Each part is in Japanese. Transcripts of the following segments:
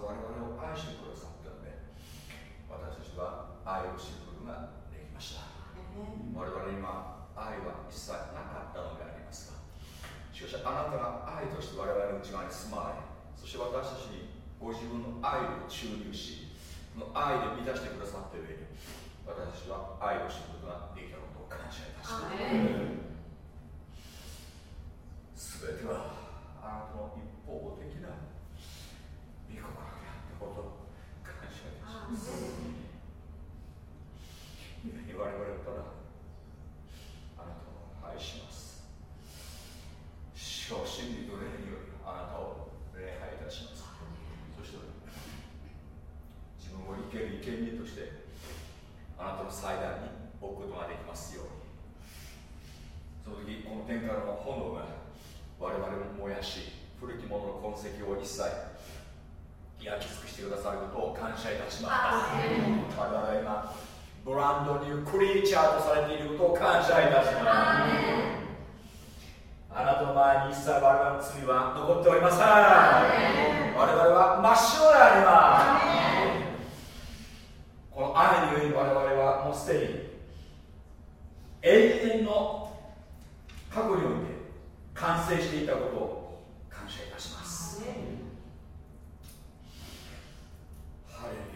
ず我々を愛してくださったので私たちは愛を知ることができました。我々今愛は一切なかったのでありますがしかしあなたが愛として我々の内側に住まわれそして私たちにご自分の愛を注入我々も燃やし古きもの痕跡を一切焼き尽くしてくださることを感謝いたします。我々今ブランドニュークリーチャーとされていることを感謝いたします。あなたの前に一切我々の罪は残っておりません。我々は真っ白であります。この愛により我々はもうすでに永遠の過去において完成していたことを感謝いたします。ハレル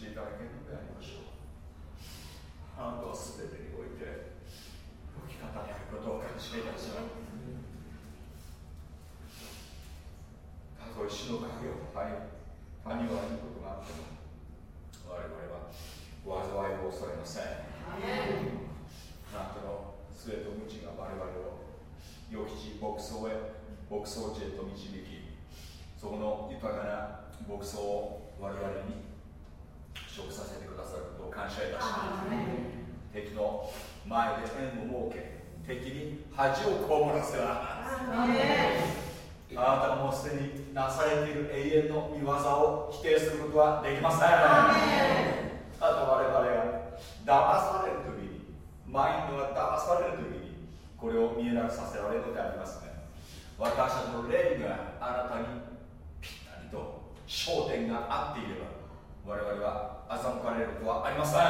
していただけるのでありましょう。恥を被らせはあなたがもうすでになされている永遠の見業を否定することはできません。あと我々が騙される時にマインドが騙される時にこれを見えなくさせられるのでありますね。私たちの霊があなたにぴったりと焦点が合っていれば我々は欺かれることはありません。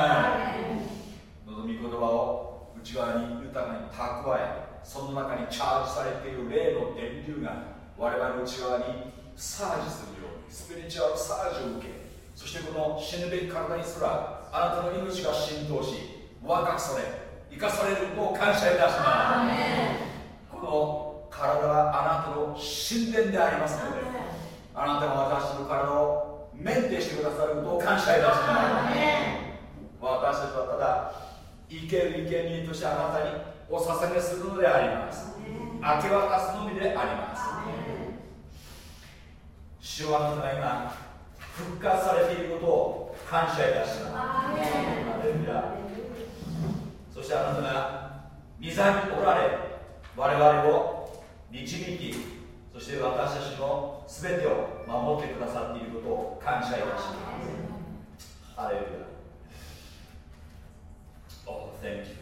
望み言葉を内側に豊かに蓄えその中にチャージされている霊の電流が我々の内側にサージするようにスピリチュアルサージを受けそしてこの死ぬべき体にすらあなたの命が浸透し若くされ生かされることを感謝いたします。この体はあなたの神殿でありますのであなたが私の体をメンテしてくださることを感謝いたします。私たちはただ生ける生贄としてあなたにお捧げするのであります。明け渡すのみであります。主はあなたが今復活されていることを感謝いたします。そしてあなたが御座におられ我々を導きそして私たちの全てを守ってくださっていることを感謝いたします。ハレルヤ。Oh, thank you.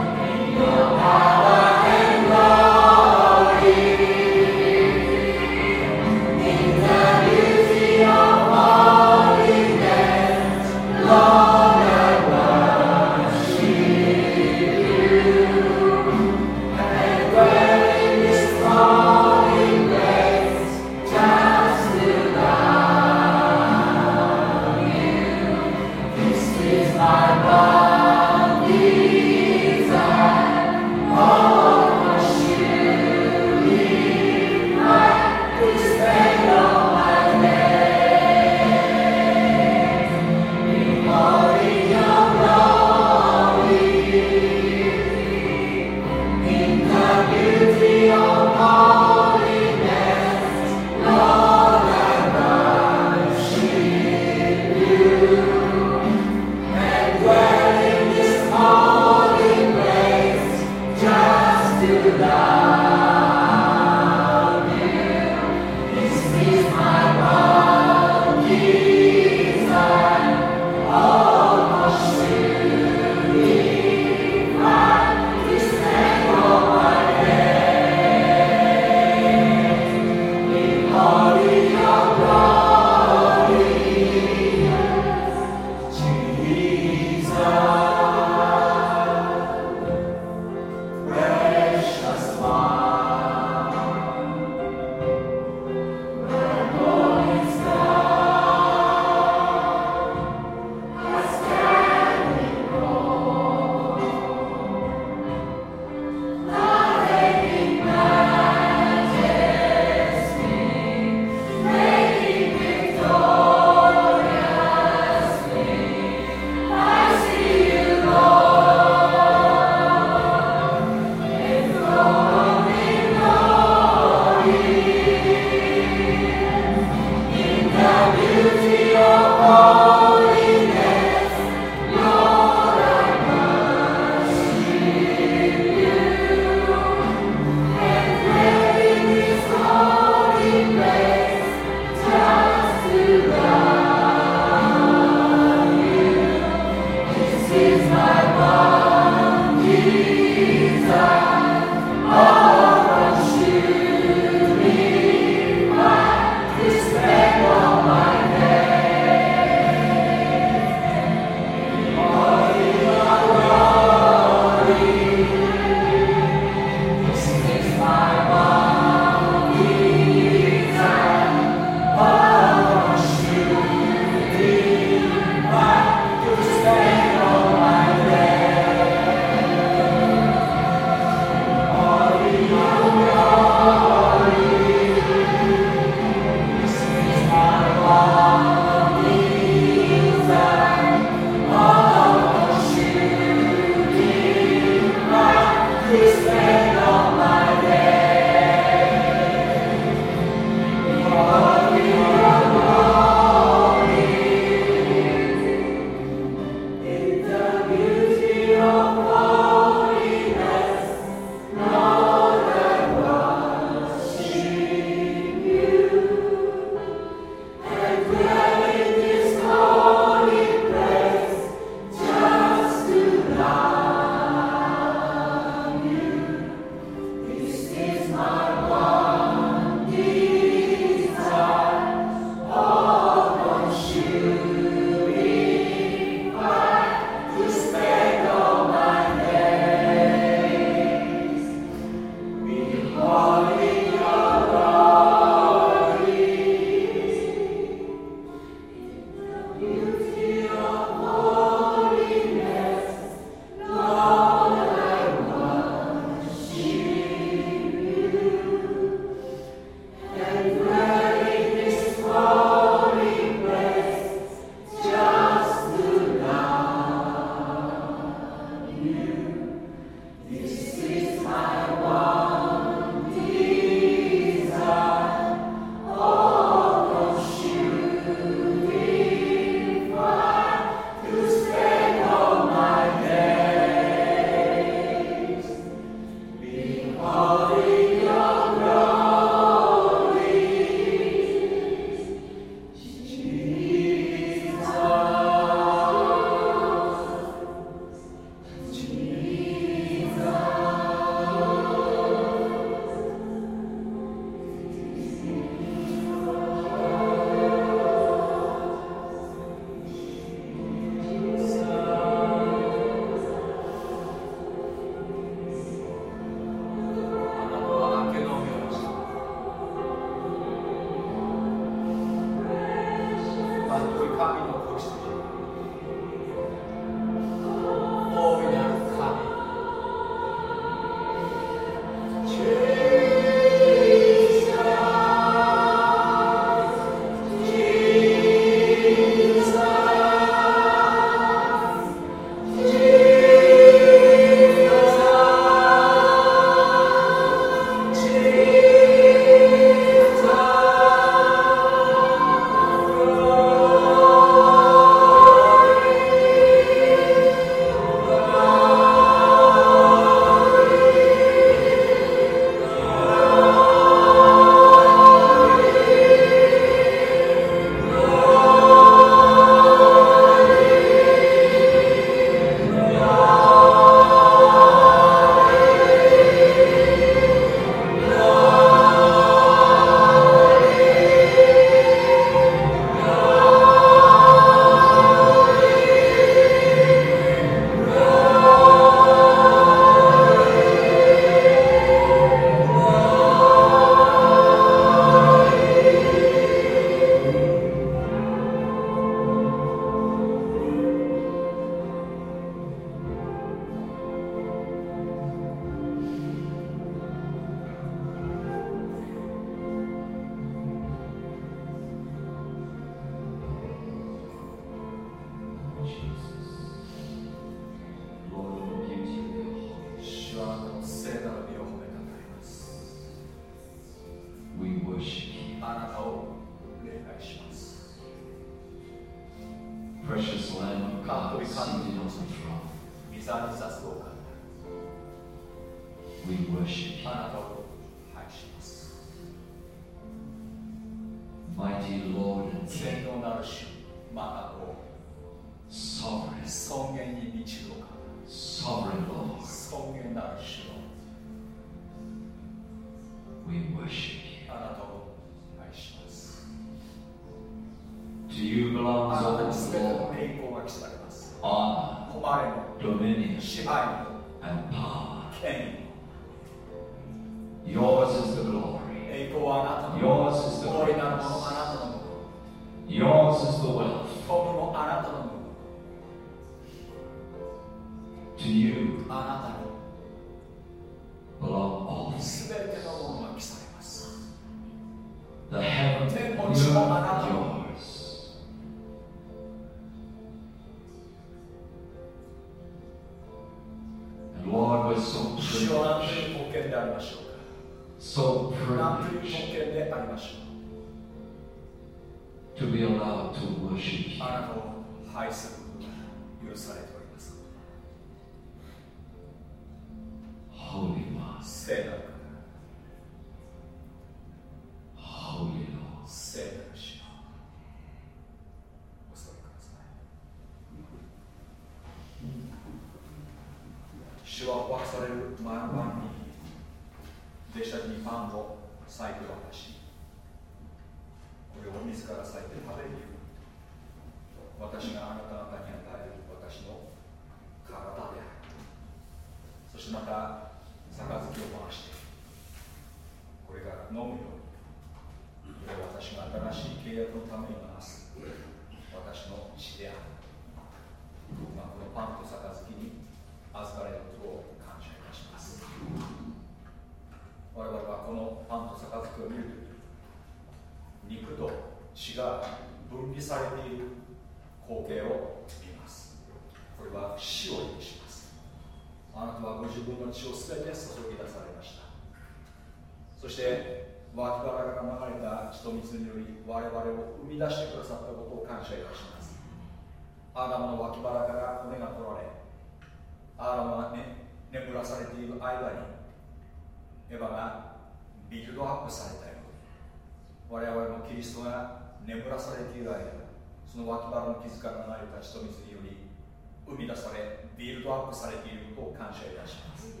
出されビルドアップされていることを感謝いたします。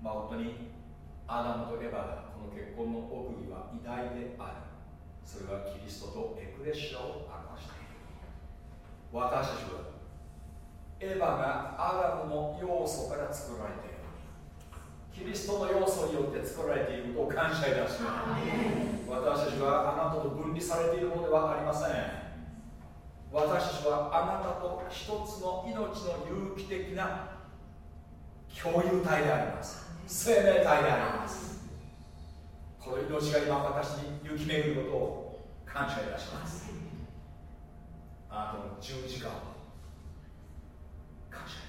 まあ本当にアダムとエヴァがこの結婚の奥義は偉大である。それはキリストとエクレシアを表している私たちはエヴァがアダムの要素から作られている。キリストの要素によって作られていることを感謝いたします。私たちはあなたと分離されているものではありません。私たちはあなたと一つの命の有機的な共有体であります。生命体であります。この命が今私に行き巡ることを感謝いたします。あなたの十字架を感謝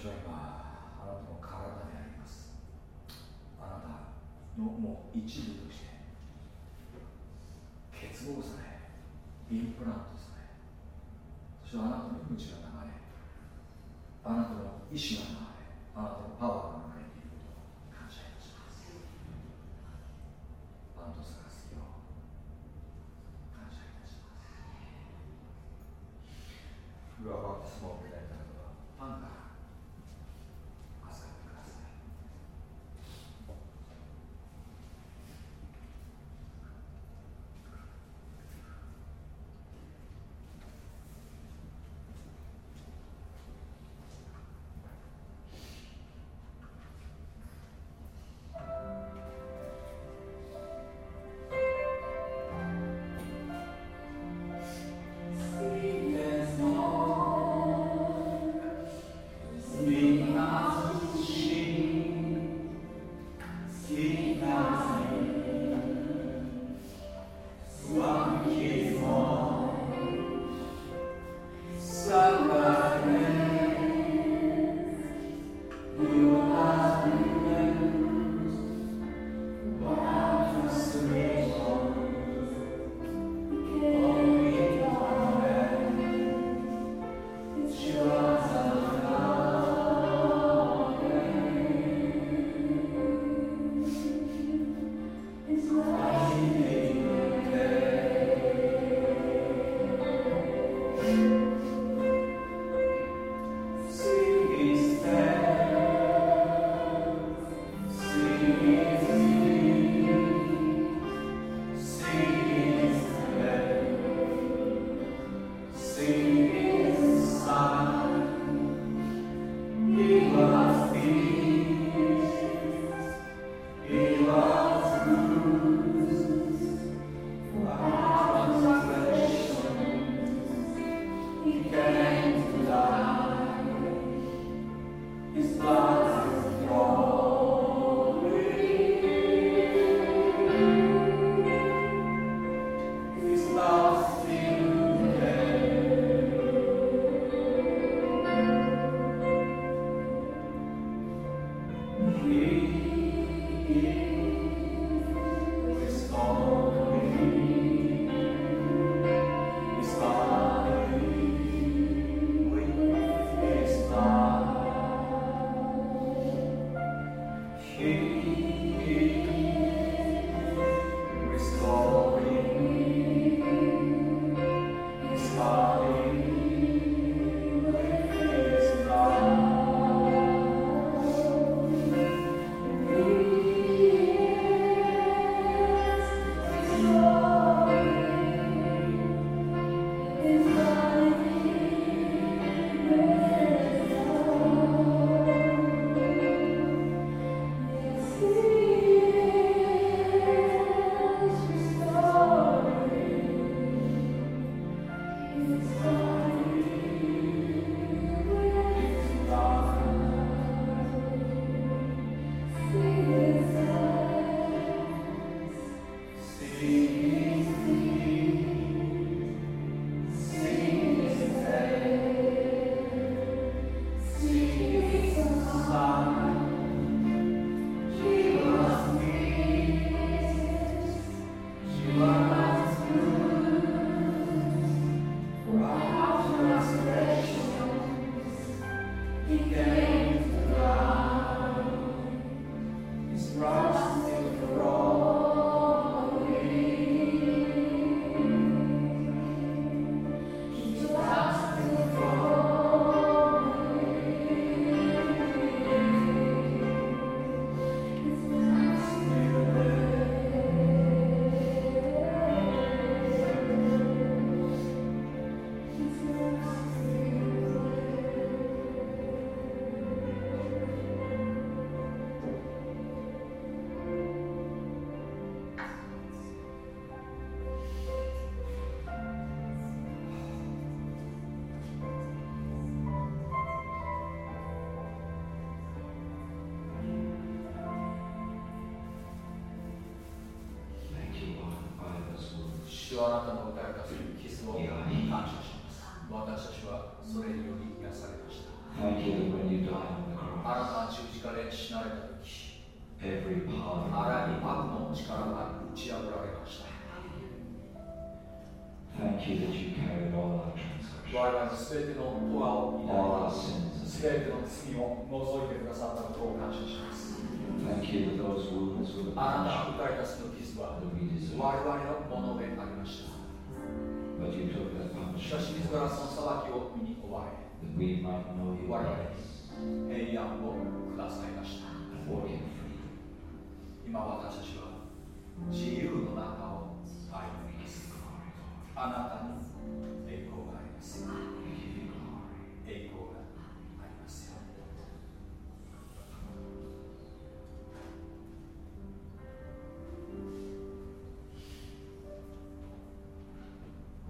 私は今あなたの体であります。あなたのもう一部として結合されインプラントされそしてあなたの命が流れあなたの意志が流れあなたが打たれたその傷は that we 我.々のものでありましたしかし自らその裁きを身に我々平安をくださいました.今私たちは自由の中を歩みますあなたに栄光があります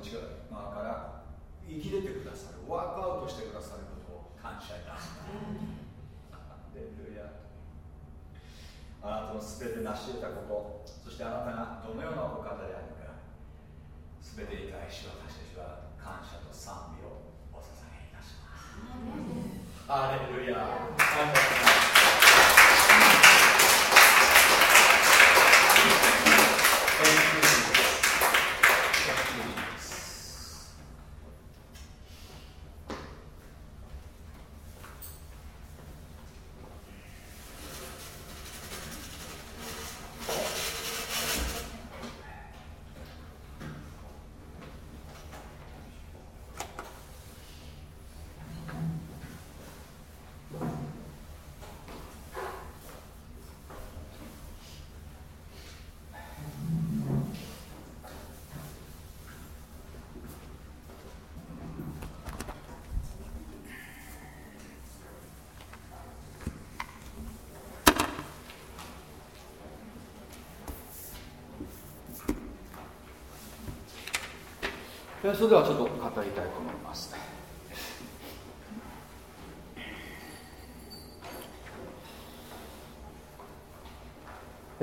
の内側から生き出てくださるワークアウトしてくださることを感謝いたしますあなたの全て成し得たことそしてあなたがどのようなお方であるか全てに対し私たちは感謝と賛美をお捧げいたします。ハレルヤ感謝しますそれではちょっと語りたいと思います。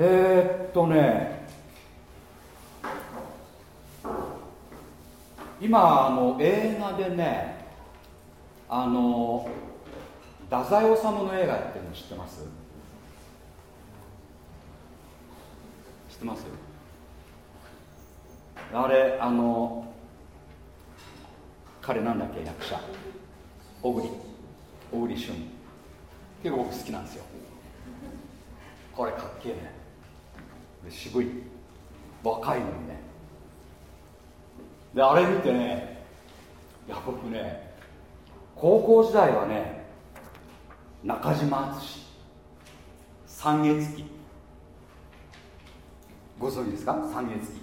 えー、っとね今あの映画でねあの太宰治の映画やってるの知ってます？知ってますあれあの彼なんだっけ役者。小栗。小栗旬。結構僕好きなんですよ。これかっけえね。渋い。若いのにね。であれ見てね。いや僕ね高校時代はね中島敦三月期。ご存知ですか？三月期。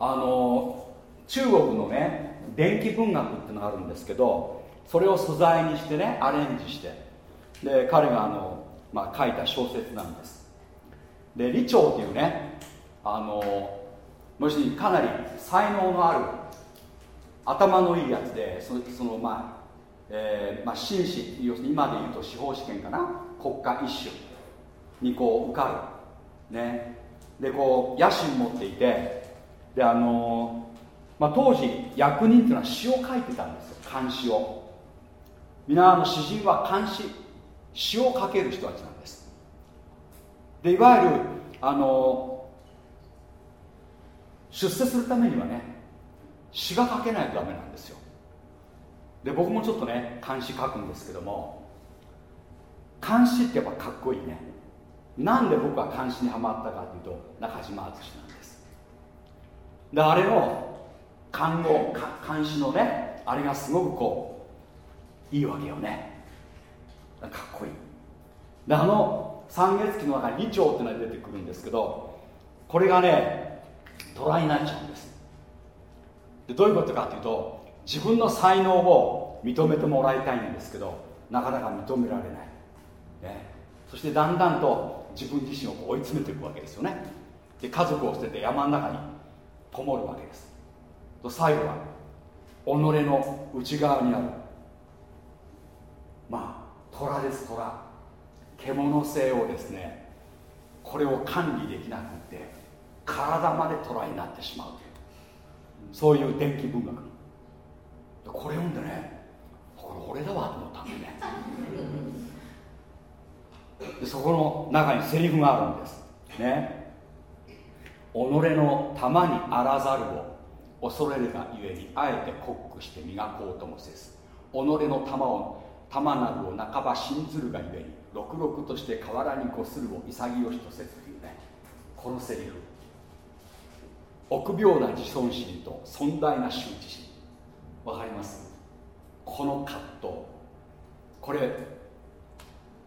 あの中国のね電気文学っていうのがあるんですけどそれを素材にしてねアレンジしてで彼があの、まあ、書いた小説なんです。で李朝っていうねあのもしかなり才能のある頭のいいやつでそそのまあ、えー、まあ、紳士要するに今で言うと司法試験かな？国家一種にこう受かる。ね。でこう野心持っていてであのまあ、当時役人っていうのは詩を書いてたんですよ。漢詩を。皆あの詩人は漢詩詩を書ける人たちなんです。でいわゆるあの出世するためにはね詩が書けないとダメなんですよ。で僕もちょっとね漢詩書くんですけども漢詩ってやっぱかっこいいね。なんで僕は漢詩にはまったかというと中島敦であれの看護監視のねあれがすごくこういいわけよね。かっこいい。であの三月期の中に李長ってのが出てくるんですけどこれがね虎になっちゃうんです。でどういうことかっていうと自分の才能を認めてもらいたいんですけどなかなか認められない、ね、そしてだんだんと自分自身を追い詰めていくわけですよね。で家族を捨てて山の中に灯るわけです。と最後は己の内側にあるまあ虎です虎。獣性をですねこれを管理できなくて体まで虎になってしまうというそういう電気文学これ読んでねこれ俺だわと思ったんでね。でそこの中にセリフがあるんです。ね。己の玉にあらざるを恐れるがゆえにあえてコックして磨こうともせず己の玉を玉なるを半ば信ずるがゆえにろくろくとして河原にこするを潔しとせずというね。このセリフ臆病な自尊心と尊大な羞恥心。わかります？この葛藤。これ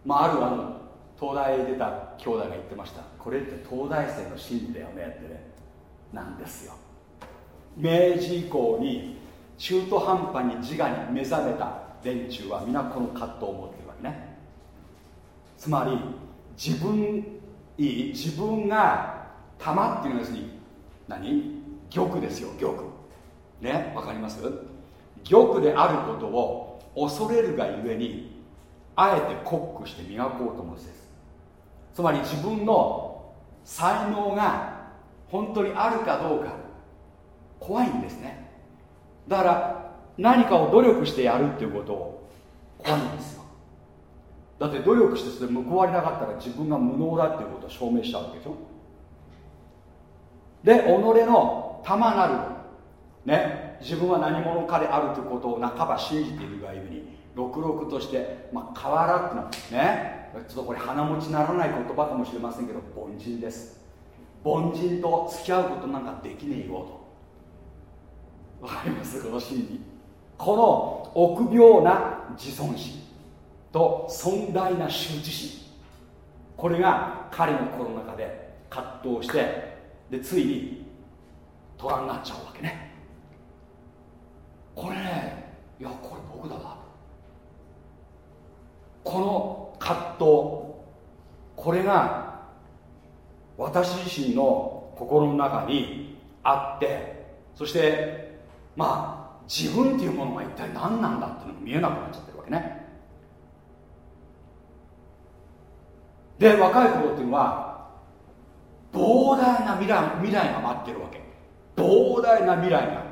まあ、あるあの東大出た兄弟が言ってました。これって東大生の心理だよねってね。なんですよ。明治以降に中途半端に自我に目覚めた連中は皆この葛藤を持ってるわけね。つまり自分いい自分が玉っていうのは要するに何？玉ですよ玉。ね？わかります？玉であることを恐れるがゆえにあえてコックして磨こうと思うんですつまり自分の才能が本当にあるかどうか怖いんですね。だから何かを努力してやるっていうことを怖いんですよ。だって努力してそれ報われなかったら自分が無能だっていうことを証明しちゃうわけでしょ。で己の玉なるね自分は何者かであるということを半ば信じているがゆえに六々として、まあ、河原っていうのはね。ちょっとこれ鼻持ちならない言葉かもしれませんけど凡人です。凡人と付き合うことなんかできねえよと。わかります？この真理。この臆病な自尊心と尊大な羞恥心。これが彼の心の中で葛藤してでついに虎になっちゃうわけね。これねいやこれ僕だわ。この葛藤。これが私自身の心の中にあってそしてまあ自分っていうものが一体何なんだっていうのが見えなくなっちゃってるわけね。で若い頃っていうのは膨大な未来未来が待ってるわけ。膨大な未来が。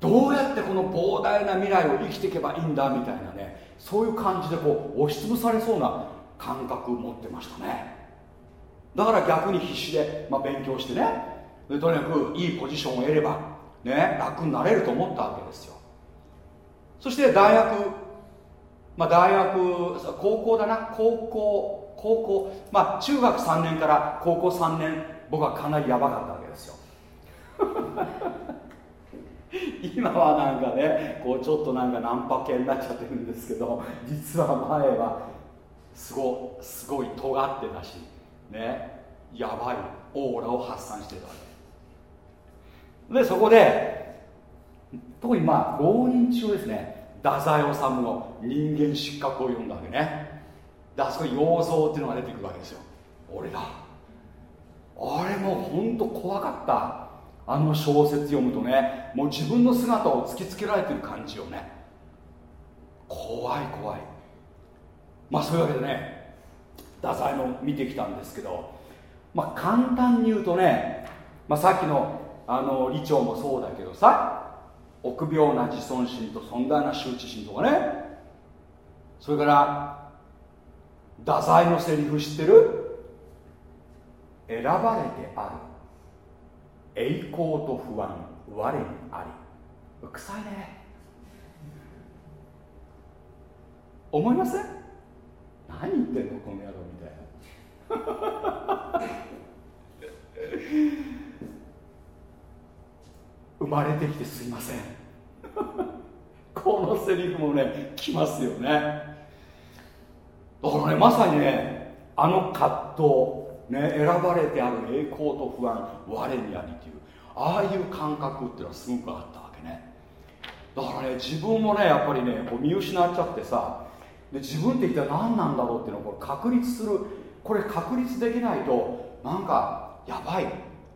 どうやってこの膨大な未来を生きていけばいいんだみたいなねそういう感じでこう押しつぶされそうな感覚を持ってましたね。だから逆に必死で、まあ、勉強してね。でとにかくいいポジションを得れば、ね、楽になれると思ったわけですよ。そして大学まあ大学高校だな。高校高校。まあ中学3年から高校3年僕はかなりやばかったわけですよ。今はなんかねこうちょっとなんかナンパ系になっちゃってるんですけど実は前はすごすごい尖ってたしねやばいオーラを発散してたわけ。でそこで特にまあ浪人中ですね太宰治の人間失格を読んだわけね。であそこに要造っていうのが出てくるわけですよ。俺だ。あれもうほんと怖かった。あの小説読むとねもう自分の姿を突きつけられてる感じよね。怖い怖い。まあそういうわけでね太宰の見てきたんですけどまあ簡単に言うとね、まあ、さっきのあの李長もそうだけどさ臆病な自尊心と尊大な羞恥心とかねそれから太宰のセリフ知ってる？選ばれてある。栄光と不安我にあり。臭いね。思いません？何言ってんのこの野郎みたいな。生まれてきてすいません。このセリフもねきますよね。だからねまさにねあの葛藤ね、選ばれてある栄光と不安我にありというああいう感覚っていうのはすごくあったわけね。だからね自分もねやっぱりねこう見失っちゃってさで自分って一体何なんだろうっていうのをこれ確立するこれ確立できないとなんかやばい。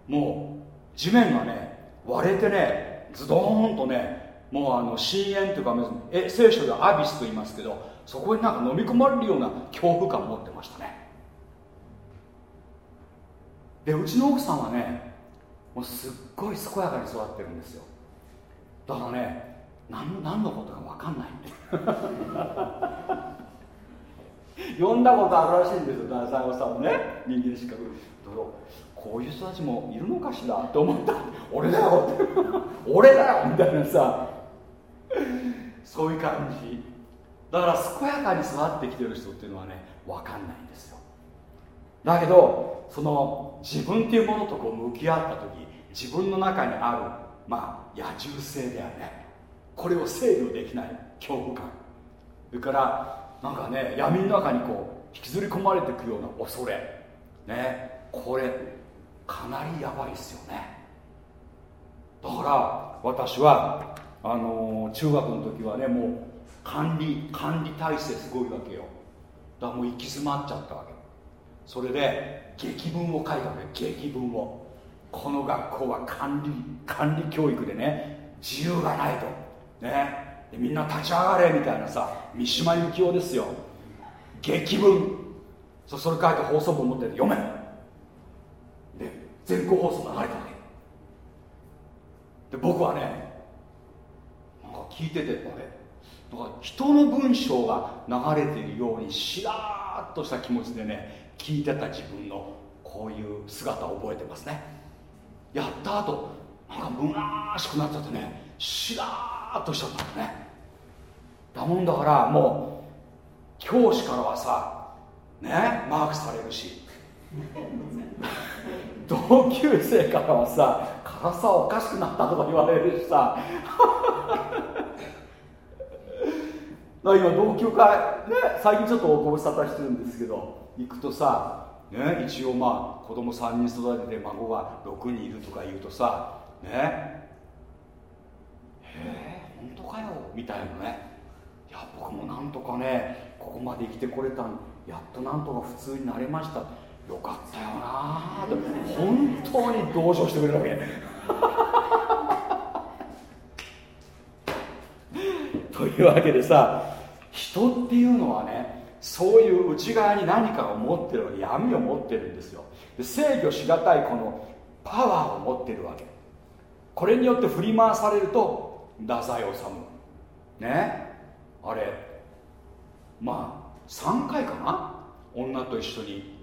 もう地面がね割れてねズドーンとねもうあの深淵というかえ聖書ではアビスと言いますけどそこになんか飲み込まれるような恐怖感を持ってましたね。でうちの奥さんはねもうすっごい健やかに育ってるんですよ。だからね何何のことか分かんない読 んだことあるらしいんですよ大西さんもね人間資格。こういう人たちもいるのかしらと思った。俺だよ。俺だよ。みたいなさ。そういう感じ。だから健やかに育ってきてる人っていうのはね分かんないんですよ。だけどその自分っていうものとこう向き合った時自分の中にあるまあ野獣性であるね。これを制御できない恐怖感。それからなんかね闇の中にこう引きずり込まれていくような恐れ。ね。これかなりやばいですよね。だから私はあのー中学の時はねもう管理管理体制すごいわけよ。だからもう行き詰まっちゃったわけ。それで劇文を書いたわけ劇文を。この学校は管理管理教育でね自由がないと。ね。みんな立ち上がれみたいなさ三島由紀夫ですよ。劇文。そそれ書いて放送部持ってて読め。で全校放送流れたわけ。で僕はねなんか聞いててあれなんか人の文章が流れているようにしらーっとした気持ちでね聞いてた自分のこういう姿を覚えてますね。やった後なんか虚しくなっちゃってねしらーっとしちゃったんだね。だもんだからもう教師からはさねマークされるし。同級生からはさ辛さおかしくなったとか言われるしさ。だから今同級会ね最近ちょっとおご無沙汰してるんですけど行くとさ、ね、一応まあ子供3人育てて孫が6人いるとか言うとさね。へえ本当かよ。みたいなね。いや僕もなんとかねここまで生きてこれたんやっとなんとか普通になれました。よかったよな。ーって本当に同情してくれるわけ。というわけでさ人っていうのはねそういう内側に何かを持ってるわけ。闇を持ってるんですよ。で制御しがたいこのパワーを持ってるわけ。これによって振り回されると太宰治。ね。あれまあ3回かな？女と一緒に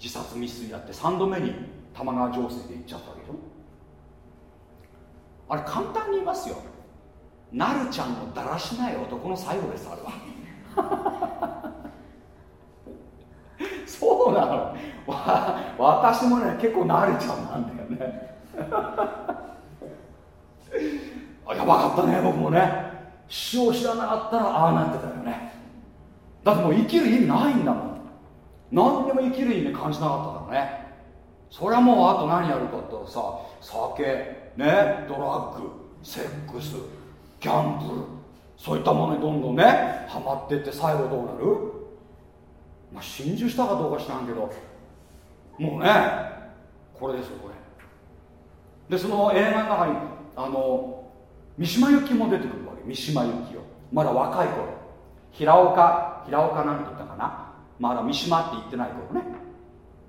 自殺未遂やって3度目に玉川上水で行っちゃったわけでしょあれ簡単に言いますよ。なるちゃんのだらしない男の最後ですあれは。そうなの？わ私もね結構なるちゃんなんだよね。あやばかったね僕もね。死を知らなかったらああなってたよね。だってもう生きる意味ないんだもん。何にも生きる意味感じなかったからね。それはもうあと何やるかって言ったらさ酒ねドラッグセックスギャンブルそういったものにどんどんねハマってって最後どうなる？まあ心中したかどうか知らんけどもうねこれですよこれ。でその映画の中にあの三島由紀も出てくるわけ。三島由紀夫まだ若い頃。平岡平岡なんて言ったかな。まだ三島って言ってない頃ね。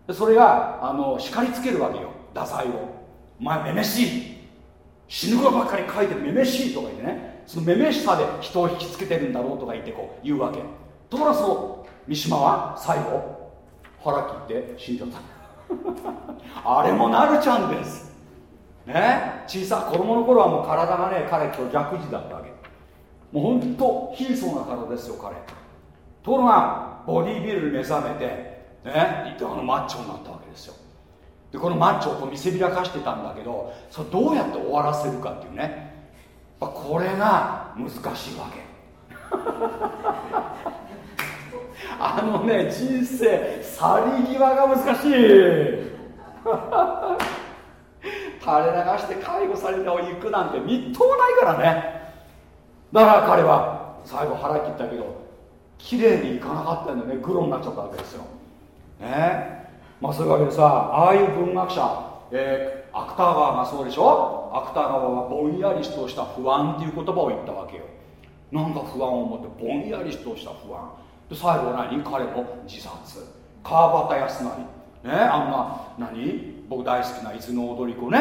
でそれがあの叱りつけるわけよ。太宰を。お前めめしい。死ぬことばっかり書いてめめしいとか言ってね。そのめめしさで人を引きつけてるんだろうとか言ってこう言うわけ。ところがその三島は最後腹切って死んじゃった。あれもなるちゃんです。ね？小さい子供の頃はもう体がね彼虚弱児だったわけ。もうほんと貧相な体ですよ彼。ところがボディービルに目覚めてね？あのマッチョになったわけですよ。でこのマッチョをこう見せびらかしてたんだけどそれどうやって終わらせるかっていうね。やっぱこれが難しいわけ。あのね人生去り際が難しい。垂れ流して介護されて行くなんてみっともないからね。だから彼は最後腹切ったけど綺麗にいかなかったんだよね。グロになっちゃったわけですよ。ね。まあそういうわけでさああいう文学者、えー、芥川がそうでしょ？芥川はぼんやりとした不安っていう言葉を言ったわけよ。なんか不安を持ってぼんやりとした不安。で最後何？彼も自殺。川端康成。ね？あんな何？僕大好きな伊豆の踊り子ね。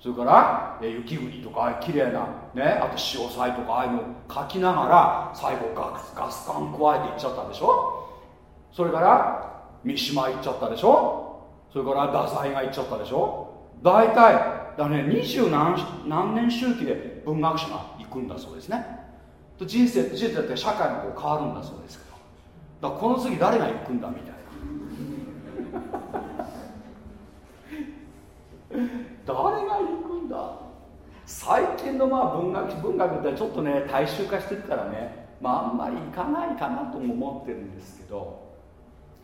それから、雪国とか綺麗なね？あと潮騒とかああいうのを書きながら最後ガスガス管加えていっちゃったでしょ？それから三島行っちゃったでしょ？それから太宰が行っちゃったでしょ？大体だね二十何何年周期で文学者が行くんだそうですね。と人生人生って社会がこう変わるんだそうですけど。だからこの次誰が行くんだみたいな。誰が行くんだ。最近のまあ文学文学ってちょっとね大衆化してるからね。まああんまり行かないかなとも思ってるんですけど。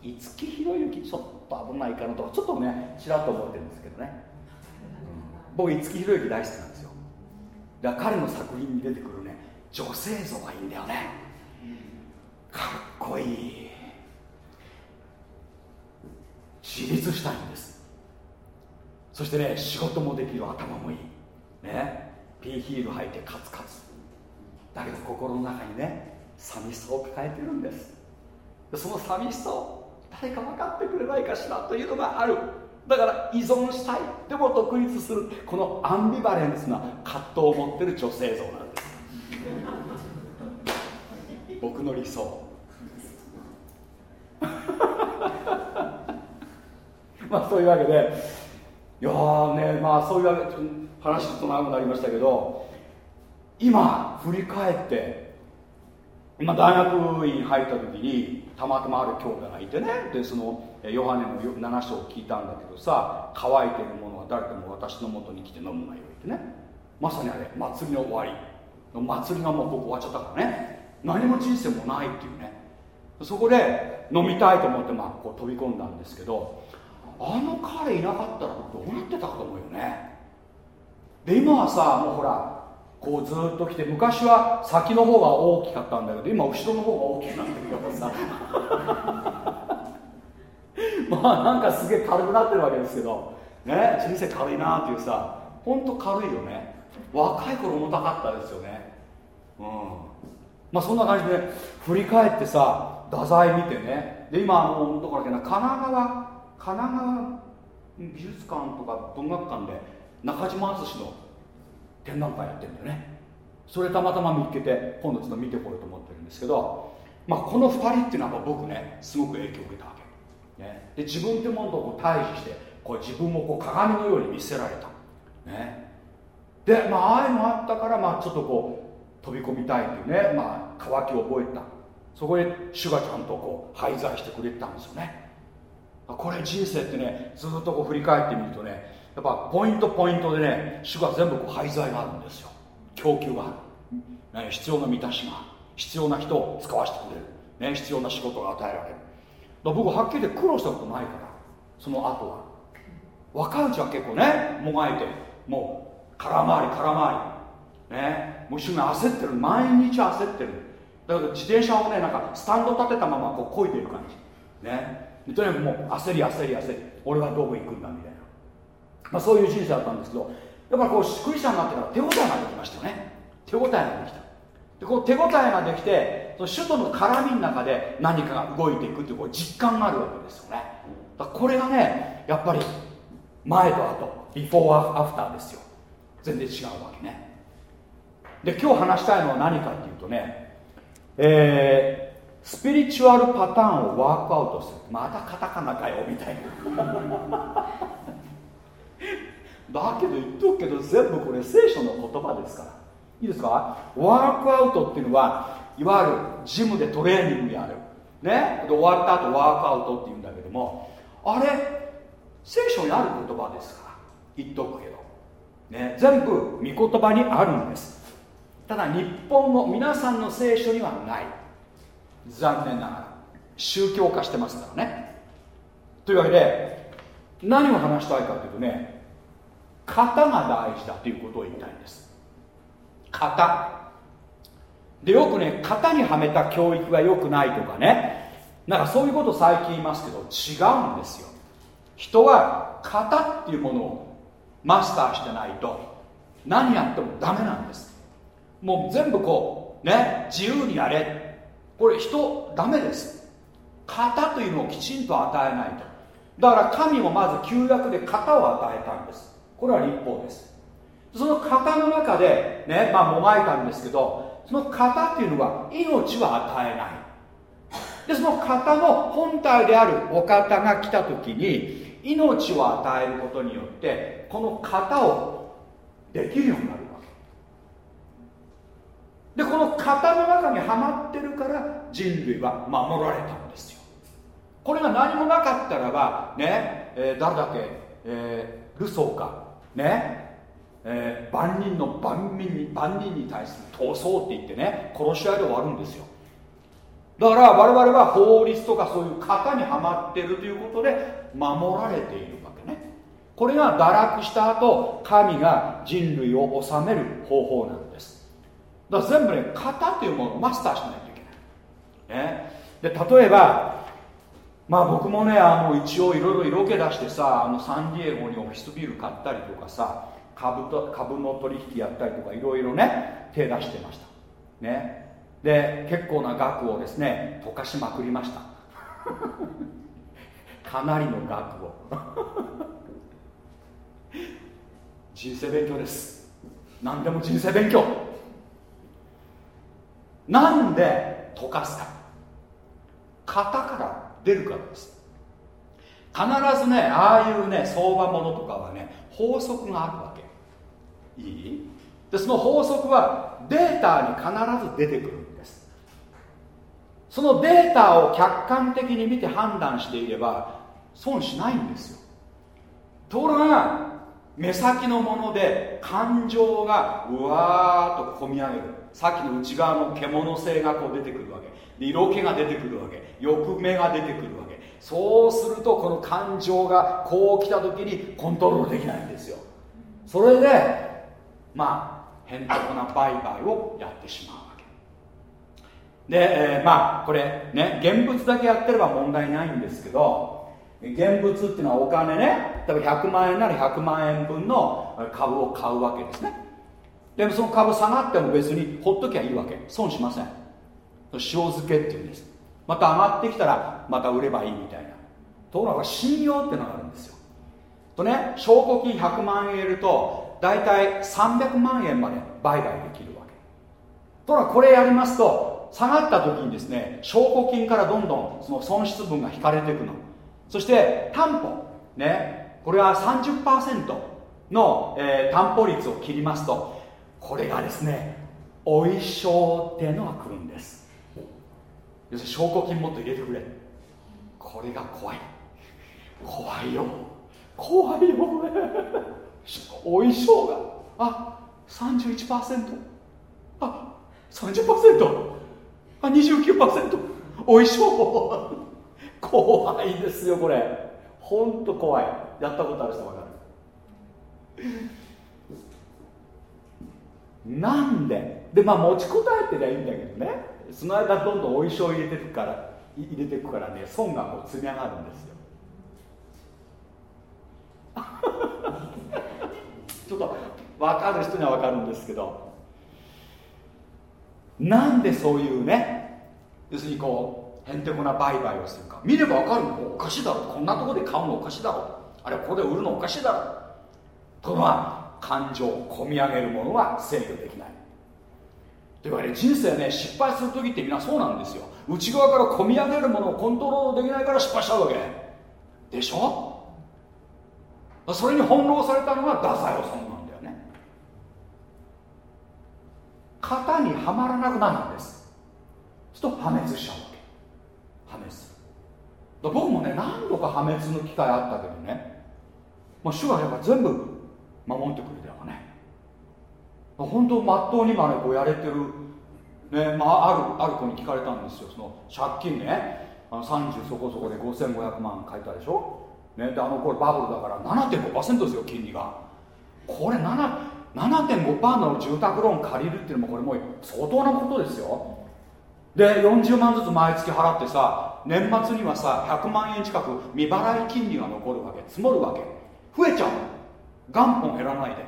五木ひろゆきちょっと危ないかなとかちょっとねちらっと思ってるんですけどね、僕五木ひろゆき大好きなんですよ。だから彼の作品に出てくる女性像がいいんだよね。かっこいい。自立したいんです。そしてね仕事もできる頭もいい。ね。ピーヒール履いてカツカツ。だけど心の中にね寂しさを抱えてるんです。その寂しさを誰か分かってくれないかしらというのがある。だから依存したい。でも独立する。このアンビバレンスな葛藤を持ってる女性像なんです僕の理想。まあそういうわけで。いやねまあそういうわけ話ちょっと長くなりましたけど今振り返って今大学院入った時にたまたまある兄弟がいてね。でそのヨハネの7章を聞いたんだけどさ乾いてるものは誰でも私のもとに来て飲むがよいってね。まさにあれ祭りの終わり。の祭りがもうここ終わっちゃったからね。何も人生もないっていうね。そこで飲みたいと思ってまあこう飛び込んだんですけどあの彼いなかったらどうなってたかと思うよね。で今はさもうほらこうずっと来て昔は先の方が大きかったんだけど今後ろの方が大きくなってるからさ。まあなんかすげえ軽くなってるわけですけどね人生軽いなっていうさほんと軽いよね。若い頃重たかったですよね。うん。まあそんな感じで振り返ってさ太宰見てね。で今あのどこだっけな神奈川神奈川美術館とか文学館で中島敦の展覧会やってるんだよね。それたまたま見つけて今度ちょっと見てこようと思ってるんですけど、まあ、この2人っていうのは僕ねすごく影響を受けたわけ、ね、で自分ってものとこう対峙してこう自分をこう鏡のように見せられた、ね、でまあああいうのあったから、まあ、ちょっとこう飛び込みたいっていうね、まあ、渇きを覚えた。そこで主がちゃんとこう廃材してくれたんですよね。これ人生ってねずっとこう振り返ってみるとねやっぱポイントポイントでね主が全部こう廃材があるんですよ。供給がある、ね、必要な満たしが必要な人を使わせてくれる、ね、必要な仕事が与えられる。僕はっきり言って苦労したことないからその後は。若いうちは結構ねもがいてもう空回り空回り。ね。もう一緒に焦ってる。毎日焦ってる。だけど自転車をねなんかスタンド立てたままこう漕いでる感じ。ね。とにかくもう焦り焦り焦り。俺はどこ行くんだみたいな。まあ、そういう人生だったんですけどやっぱりこうクリスチャンになってから手応えができましたよね。手応えができた。でこう手応えができてその首都の絡みの中で何かが動いていくっていうこう実感があるわけですよね。だこれがねやっぱり前と後ビフォーアフターですよ。全然違うわけね。で今日話したいのは何かっていうとねえー、スピリチュアルパターンをワークアウトする。またカタカナかよみたいな。だけど言っとくけど全部これ聖書の言葉ですから。いいですか？ワークアウトっていうのはいわゆるジムでトレーニングやる。ね？で終わった後ワークアウトって言うんだけどもあれ聖書にある言葉ですから。言っとくけど、ね、全部御言葉にあるんです。ただ日本の皆さんの聖書にはない。残念ながら。宗教化してますからね。というわけで何を話したいかというとね型が大事だということを言いたいんです。型。でよくね型にはめた教育が良くないとかねなんかそういうこと最近言いますけど違うんですよ。人は型っていうものをマスターしてないと何やってもダメなんです。もう全部こうね自由にやれ。これ人ダメです。型というのをきちんと与えないと。だから神もまず旧約で型を与えたんです。これは立法です。その型の中でねまあもがいたんですけどその型っていうのは命は与えない。でその型の本体であるお方が来た時に命を与えることによってこの型をできるようになる。でこの型の中にはまってるから人類は守られたんですよ。これが何もなかったらばね、えー、誰だっけ、えー、ルソーかねえー万人の万人に万人に対する闘争って言ってね殺し合いで終わるんですよ。だから我々は法律とかそういう型にはまってるということで守られているわけね。これが堕落した後神が人類を治める方法なんです。だから全部ね型というものをマスターしないといけない、ね、で例えばまあ僕もねあの一応いろいろ色気出してさあのサンディエゴにオフィスビル買ったりとかさ株と株の取引やったりとかいろいろね手出してました。ね。で結構な額をですね溶かしまくりました。かなりの額を。人生勉強です。何でも人生勉強。なんで溶かすか。型から出るからです。必ずねああいうね相場ものとかはね法則があるわけ。いい？でその法則はデータに必ず出てくるんです。そのデータを客観的に見て判断していれば損しないんですよ。ところが目先のもので感情がうわーっと込み上げる。さっきの内側の獣性がこう出てくるわけ。色気が出てくるわけ。欲目が出てくるわけ。そうするとこの感情がこう来た時にコントロールできないんですよ。それでまあ変な売買をやってしまうわけ。で、えーまあこれね現物だけやってれば問題ないんですけど現物っていうのはお金ね。例えば100万円なら100万円分の株を買うわけですね。でもその株下がっても別にほっときゃいいわけ。損しません。塩漬けっていうんです。また上がってきたらまた売ればいいみたいな。ところが信用ってのがあるんですよ。とね証拠金100万円入れると大体300万円まで売買できるわけ。ところがこれやりますと下がった時にですね証拠金からどんどんその損失分が引かれていくの。そして担保。ね。これは30%の、えー担保率を切りますとこれがですねお衣装っていうのが来るんです。要するに証拠金もっと入れてくれ。これが怖い。怖いよ。怖いよ。お衣装が。あ31%あ30%あ29%お衣装 怖いですよこれ。ほんと怖い。やったことある人わかる。なんで？でまあ持ちこたえてりゃいいんだけどね。その間どんどんお衣装入れてくから入れてくからね。損がこう積み上がるんですよ。ちょっと分かる人には分かるんですけど。なんでそういうね要するにこうへんてこな売買をするか。見れば分かるの。おかしいだろ。こんなところで買うのおかしいだろ。あれここで売るのおかしいだろ。ところが感情込み上げるものは制御できない。というわけで人生ね失敗する時ってみんなそうなんですよ。内側から込み上げるものをコントロールできないから失敗しちゃうわけ。でしょ？それに翻弄されたのが太宰治なんだよね。型にはまらなくなるんです。そうすると破滅しちゃうわけ。破滅。する僕もね何度か破滅の機会あったけどね、まあ、主はやっぱ全部守ってくれたよね。本当まっとうに今ねこうやれてる、ねまあ、あるある子に聞かれたんですよ。その借金ね。あの30そこそこで5500万書いたでしょ、ね、であのこれバブルだから7.5%ですよ金利が。これ7 7.5%の住宅ローン借りるっていうのもこれもう相当なことですよ。で40万ずつ毎月払ってさ年末にはさ100万円近く未払い金利が残るわけ。積もるわけ。増えちゃう元本減らないで。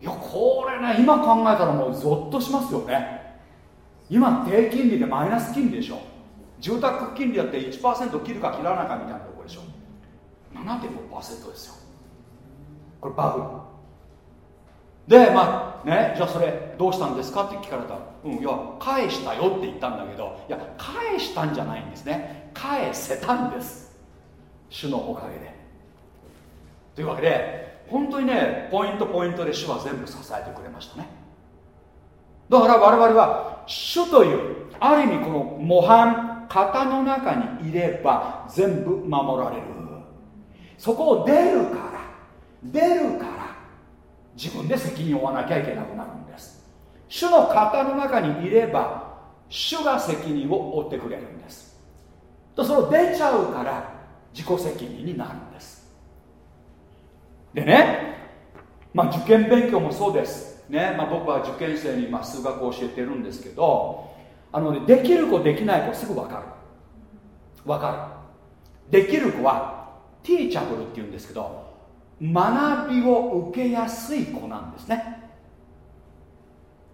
いやこれね今考えたらもうゾッとしますよね。今低金利でマイナス金利でしょ。住宅金利だって1%切るか切らないかみたいなとこでしょ。7.5%ですよ。これバブルでまあねじゃあそれどうしたんですかって聞かれた。らうんいや返したよって言ったんだけどいや返したんじゃないんですね。返せたんです。主のおかげで。というわけで本当にねポイントポイントで主は全部支えてくれましたね。だから我々は主というある意味この模範型の中にいれば全部守られる。そこを出るから出るから自分で責任を負わなきゃいけなくなるんです。主の型の中にいれば主が責任を負ってくれるんです。とそれを出ちゃうから自己責任になるんです。でねまあ受験勉強もそうです。ね、まあ、僕は受験生にま数学を教えてるんですけどあのねできる子できない子すぐ分かる。分かる。できる子はティーチャブルっていうんですけど学びを受けやすい子なんですね。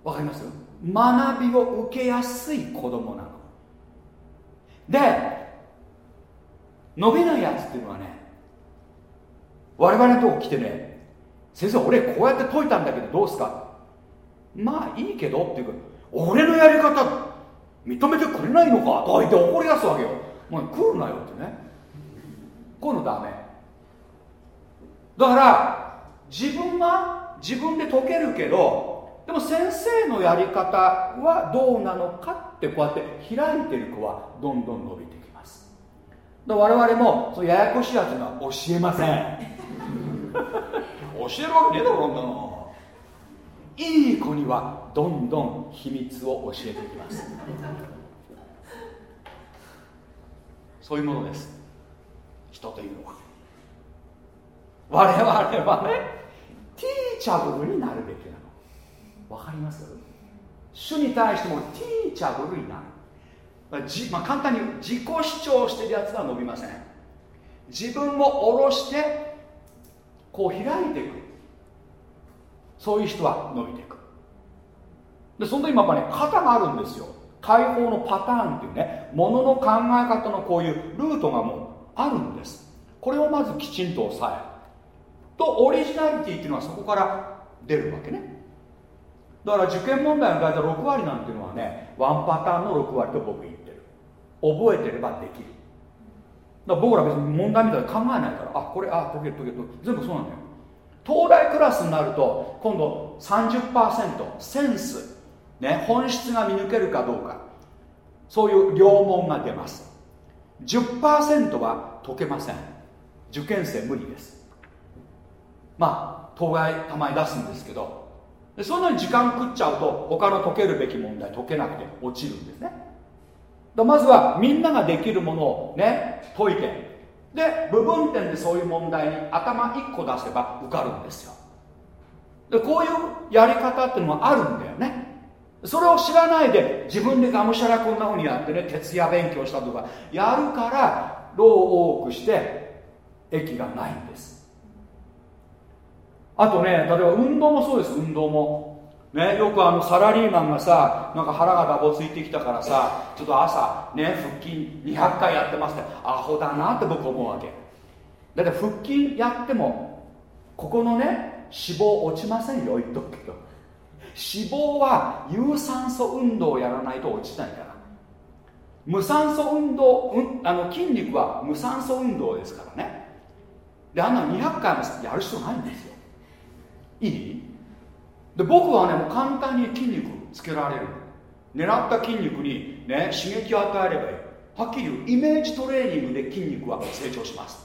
わかります？学びを受けやすい子供なの。で伸びないやつっていうのはね我々のとこ来てね先生俺こうやって解いたんだけどどうすか？まあいいけどっていうか俺のやり方認めてくれないのか？とか言って怒り出すわけよ。もう来るなよってね。こういうのダメ。だから自分は自分で解けるけどでも先生のやり方はどうなのかってこうやって開いてる子はどんどん伸びてきます。だ我々もそのややこしいやつには教えません。教えるわけねえだろこんなの。いい子にはどんどん秘密を教えていきます。そういうものです。人というのは。我々はねティーチャブルになるべきなの。わかります？主に対してもティーチャブルになる。じ、まあ、簡単に自己主張してるやつは伸びません。自分を下ろしてこう開いていく。そういう人は伸びていく。でその時もやっぱね型があるんですよ。解放のパターンっていうねものの考え方のこういうルートがもうあるんです。これをまずきちんと押さえる。とオリジナリティっていうのはそこから出るわけね。だから受験問題の大体6割なんていうのはねワンパターンの6割と僕言ってる。覚えてればできる。だから僕ら別に問題みたいに考えないからあこれあ解ける解ける全部そうなんだよ。東大クラスになると今度30%センス、ね、本質が見抜けるかどうか。そういう両問が出ます。10%は解けません。受験生無理です。まあ東大たまに出すんですけど。でそんなに時間食っちゃうと他の解けるべき問題解けなくて落ちるんですね。だまずはみんなができるものをね解いて。で部分点でそういう問題に頭1個出せば受かるんですよ。でこういうやり方っていうのがあるんだよね。それを知らないで自分でがむしゃらこんな風にやってね徹夜勉強したとかやるから労を多くして益がないんです。あとね例えば運動もそうです。運動も。ね、よくあのサラリーマンがさなんか腹がダボついてきたからさちょっと朝ね腹筋200回やってますってアホだなって僕思うわけ。だって腹筋やってもここのね脂肪落ちませんよ言っとくけど。脂肪は有酸素運動をやらないと落ちないから。無酸素運動、うん、あの筋肉は無酸素運動ですからね。であんな200回もやる必要ないんですよ。いい？で僕はねもう簡単に筋肉つけられる。狙った筋肉にね刺激を与えればいい。はっきり言うイメージトレーニングで筋肉は成長します。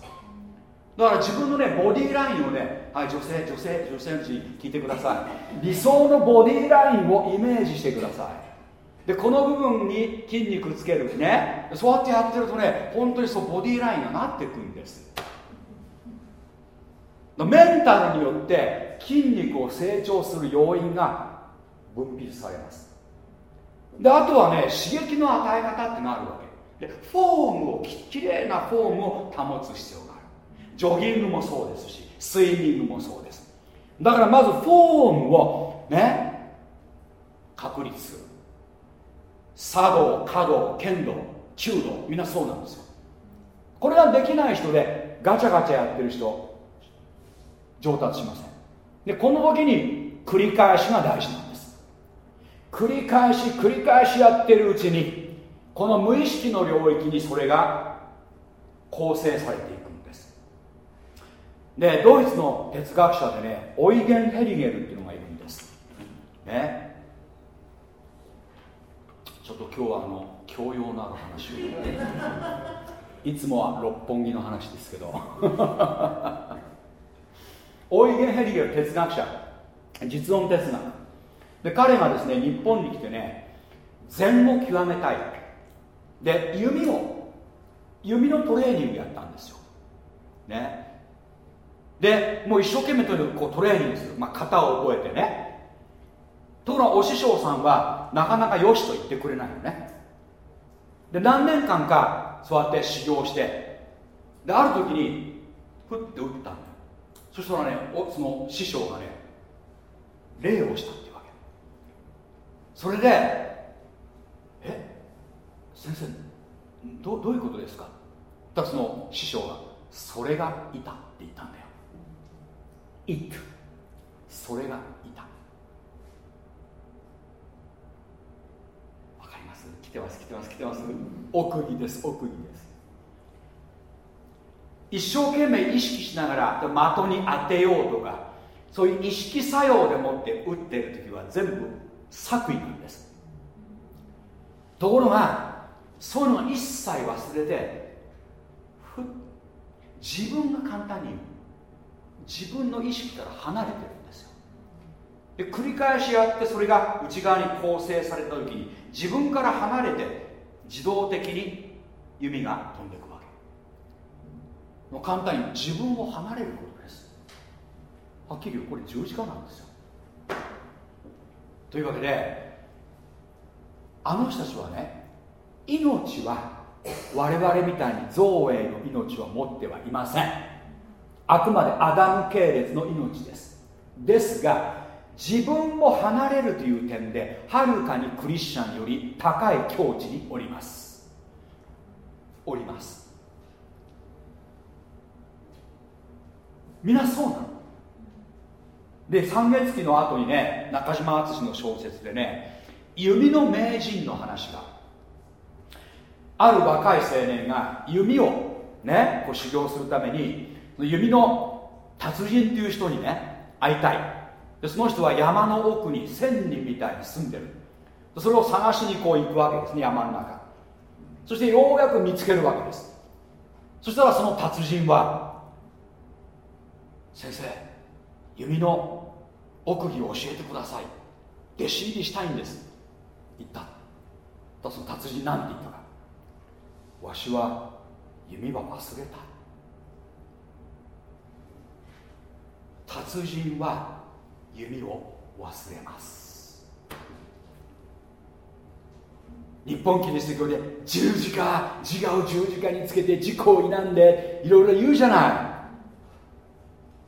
だから自分のねボディラインをねはい女性女性女性のうちに聞いてください。理想のボディラインをイメージしてください。でこの部分に筋肉つける。ね。そうやってやってるとね本当にそうボディラインがなってくんです。メンタルによって筋肉を成長する要因が分泌されます。であとはね刺激の与え方ってのあるわけ。でフォームをきれいなフォームを保つ必要がある。ジョギングもそうですしスイミングもそうです。だからまずフォームをね確立する。茶道華道剣道弓道みんなそうなんですよ。これができない人でガチャガチャやってる人上達しません。でこの時に繰り返しが大事なんです。繰り返し繰り返しやってるうちにこの無意識の領域にそれが構成されていくんです。でドイツの哲学者でねオイゲン・ヘリゲルっていうのがいるんです。ね。ちょっと今日はあの教養のある話をいつもは六本木の話ですけど。オイゲン・ヘリゲル哲学者。実音哲学。で彼がですね日本に来てね禅を極めたい。で弓を弓のトレーニングやったんですよ。ね。でもう一生懸命とにかくこうトレーニングする、まあ、型を覚えてね。ところがお師匠さんはなかなかよしと言ってくれないよね。で何年間かそうやって修行して。である時にふって打ったんだそしたらねおその師匠がね礼をしたっていうわけ。それでえ先生どどういうことですか？だその師匠がそれがいたって言ったんだよ。it それがいた。わかります？来てます来てます来てます。奥義です奥義です一生懸命意識しながら的に当てようとかそういう意識作用でもって打ってる時は全部作為なんです。ところがそういうのを一切忘れてふ自分が簡単に自分の意識から離れてるんですよ。で繰り返しやってそれが内側に構成された時に自分から離れて自動的に弓が飛んで簡単に自分を離れることです。はっきり言うこれ十字架なんですよ。というわけであの人たちはね命は我々みたいに造営の命は持ってはいません。あくまでアダム系列の命です。ですが自分も離れるという点ではるかにクリスチャンより高い境地におります。おります。皆そうなの。で三月期の後にね中島敦の小説でね弓の名人の話が。ある若い青年が弓をねこう修行するために弓の達人っていう人にね会いたい。でその人は山の奥に千人みたいに住んでる。それを探しにこう行くわけですね山の中。そしてようやく見つけるわけです。そしたらその達人は先生弓の奥義を教えてください。弟子入りしたいんです。言った。だその達人なんて言ったか。わしは弓は忘れた。達人は弓を忘れます。日本キリスト教で十字架自我を十字架につけて自己を否んでいろいろ言うじゃない。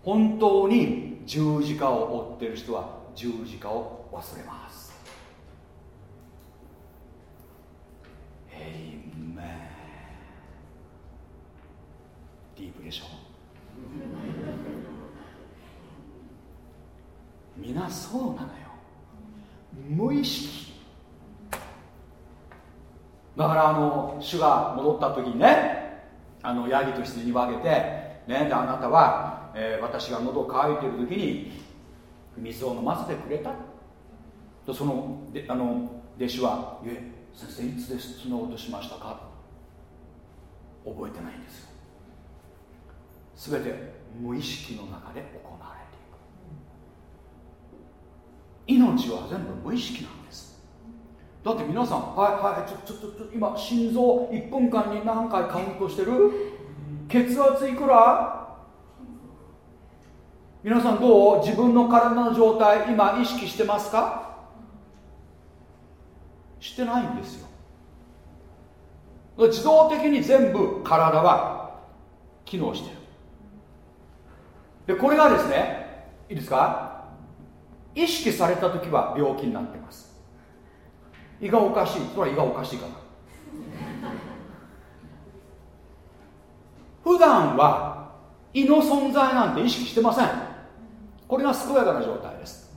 本当に十字架を追ってる人は十字架を忘れます。エイメンディープでしょ？皆そうなのよ。無意識。だからあの主が戻った時にねあのヤギと羊に分けて、ね、であなたは、えー私が喉乾いてる時に水を飲ませてくれた。とそのであの弟子は「いえ先生いつですそんなことしましたか?」覚えてないんですよ。全て無意識の中で行われていく。命は全部無意識なんです。だって皆さんはいはいちょちょちょちょ今心臓1分間に何回カウントしてる？血圧いくら？皆さんどう？自分の体の状態今意識してますか？してないんですよ。自動的に全部体は機能してる。でこれがですねいいですか？意識された時は病気になってます。胃がおかしい。それは胃がおかしいかな。普段は胃の存在なんて意識してません。これが健やかな状態です。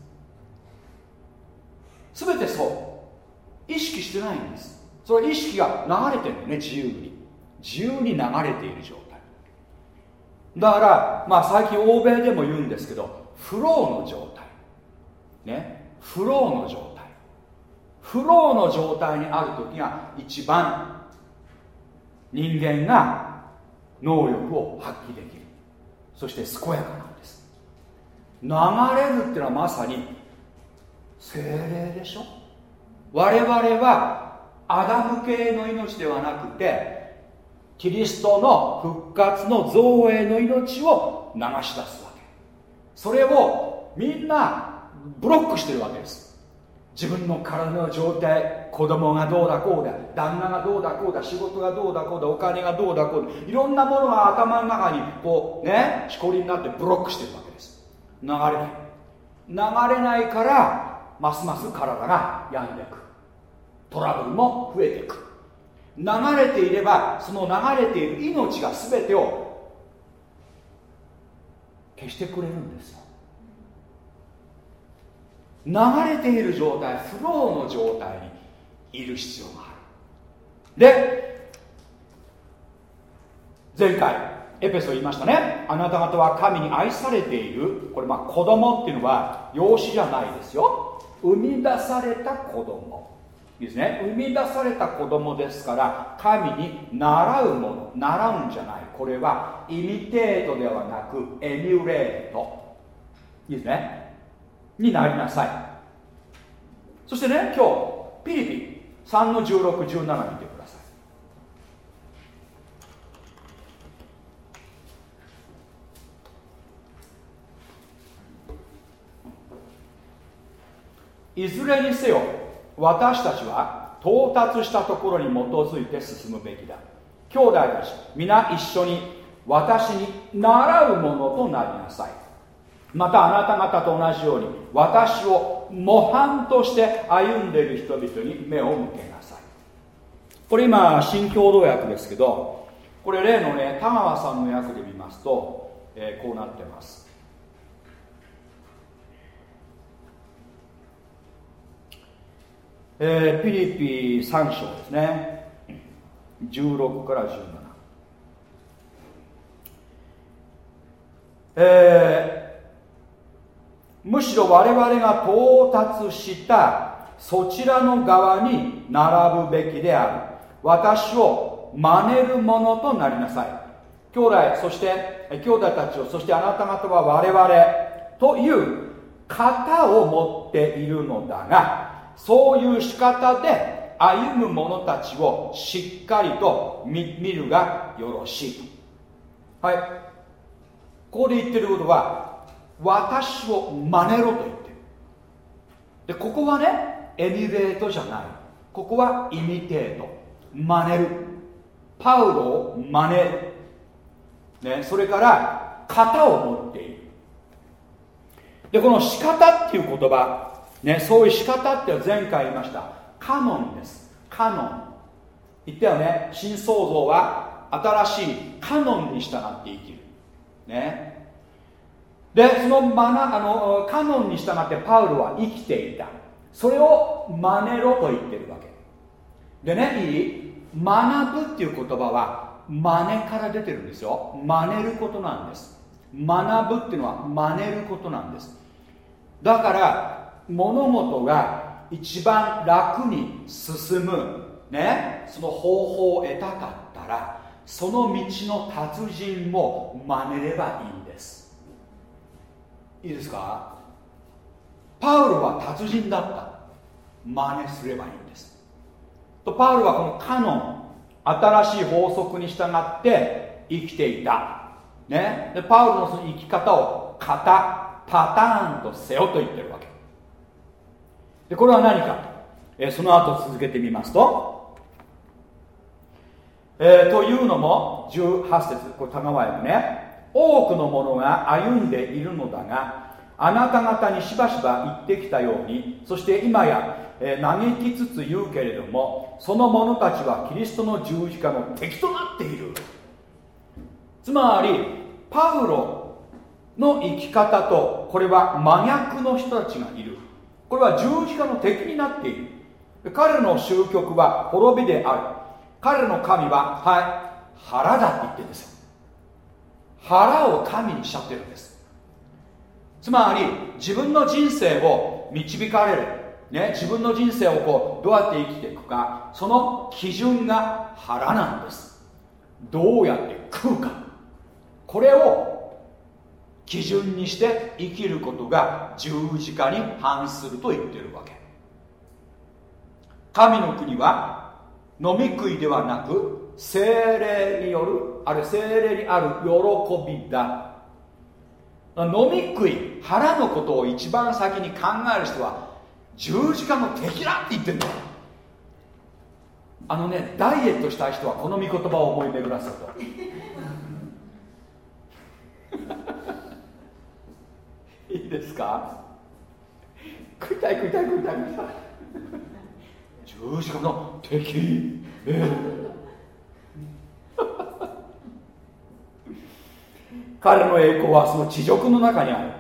全てそう。意識してないんです。それは意識が流れてるんだよね自由に。自由に流れている状態。だからまあ最近欧米でも言うんですけどフローの状態。ね。フローの状態。フローの状態にある時が一番人間が能力を発揮できる。そして健やかな流れるっていうのはまさに精霊でしょ？我々はアダム系の命ではなくてキリストの復活の造営の命を流し出すわけ。それをみんなブロックしてるわけです。自分の体の状態子供がどうだこうだ旦那がどうだこうだ仕事がどうだこうだお金がどうだこうだいろんなものが頭の中にこうねしこりになってブロックしてるわけです。流れない。流れないからますます体が病んでいく。トラブルも増えていく。流れていればその流れている命が全てを消してくれるんですよ。流れている状態フローの状態にいる必要がある。で前回エペソ言いましたね。あなた方は神に愛されている。これまあ子供っていうのは養子じゃないですよ。生み出された子供。いいですね。生み出された子供ですから神に習うもの習うんじゃない。これはイミテートではなくエミュレート。いいですね。になりなさい。そしてね今日ピリピ3の1617見てくださいずれにせよ私たちは到達したところに基づいて進むべきだ。兄弟たち皆一緒に私に習うものとなりなさい。またあなた方と同じように私を模範として歩んでいる人々に目を向けなさい。これ今新共同訳ですけどこれ例のね田川さんの訳で見ますと、えー、こうなってます。えー、ピリピ3章ですね。16から17えーむしろ我々が到達したそちらの側に並ぶべきである。私を真似るものとなりなさい。兄弟そして兄弟たちをそしてあなた方は我々という型を持っているのだがそういう仕方で歩む者たちをしっかりと見るがよろしいはい。ここで言ってることは私を真似ろと言ってる。でここはねエミレートじゃない。ここはイミテート。真似る。パウロを真似る、ね、それから型を持っている。でこの仕方っていう言葉、ね、そういう仕方って前回言いました。カノンです。カノン。言ったよね。新創造は新しいカノンに従って生きる。ね。でそのマナあのカノンに従ってパウロは生きていた。それを真似ろと言ってるわけ。でねいい？学ぶっていう言葉は真似から出てるんですよ。真似ることなんです。学ぶっていうのは真似ることなんです。だから物事が一番楽に進む。ね。その方法を得たかったらその道の達人も真似ればいいんです。いいですか？パウロは達人だった。真似すればいいんです。とパウロはこのカノン新しい法則に従って生きていた、ね、でパウロのその生き方を型パターンとせよと言ってるわけ。でこれは何か、えその後続けてみますと、えー、というのも18節これ田川役ね。多くの者が歩んでいるのだがあなた方にしばしば言ってきたようにそして今や、えー、嘆きつつ言うけれどもその者たちはキリストの十字架の敵となっている。つまりパウロの生き方とこれは真逆の人たちがいる。これは十字架の敵になっている。彼の終局は滅びである。彼の神ははい腹だって言ってるんです腹を神にしちゃってるんです。つまり自分の人生を導かれる、ね、自分の人生をこうどうやって生きていくか。その基準が腹なんです。どうやって食うか。これを基準にして生きることが十字架に反すると言ってるわけ。神の国は飲み食いではなく精霊によるあれ精霊にある喜びだ。飲み食い腹のことを一番先に考える人は十字架の敵だって言ってんだ。あのねダイエットしたい人はこの御言葉を思い巡らせると。いいですか？食いたい食いたい食いたい食いたい。十字架の敵。え彼の栄光はその地獄の中にある。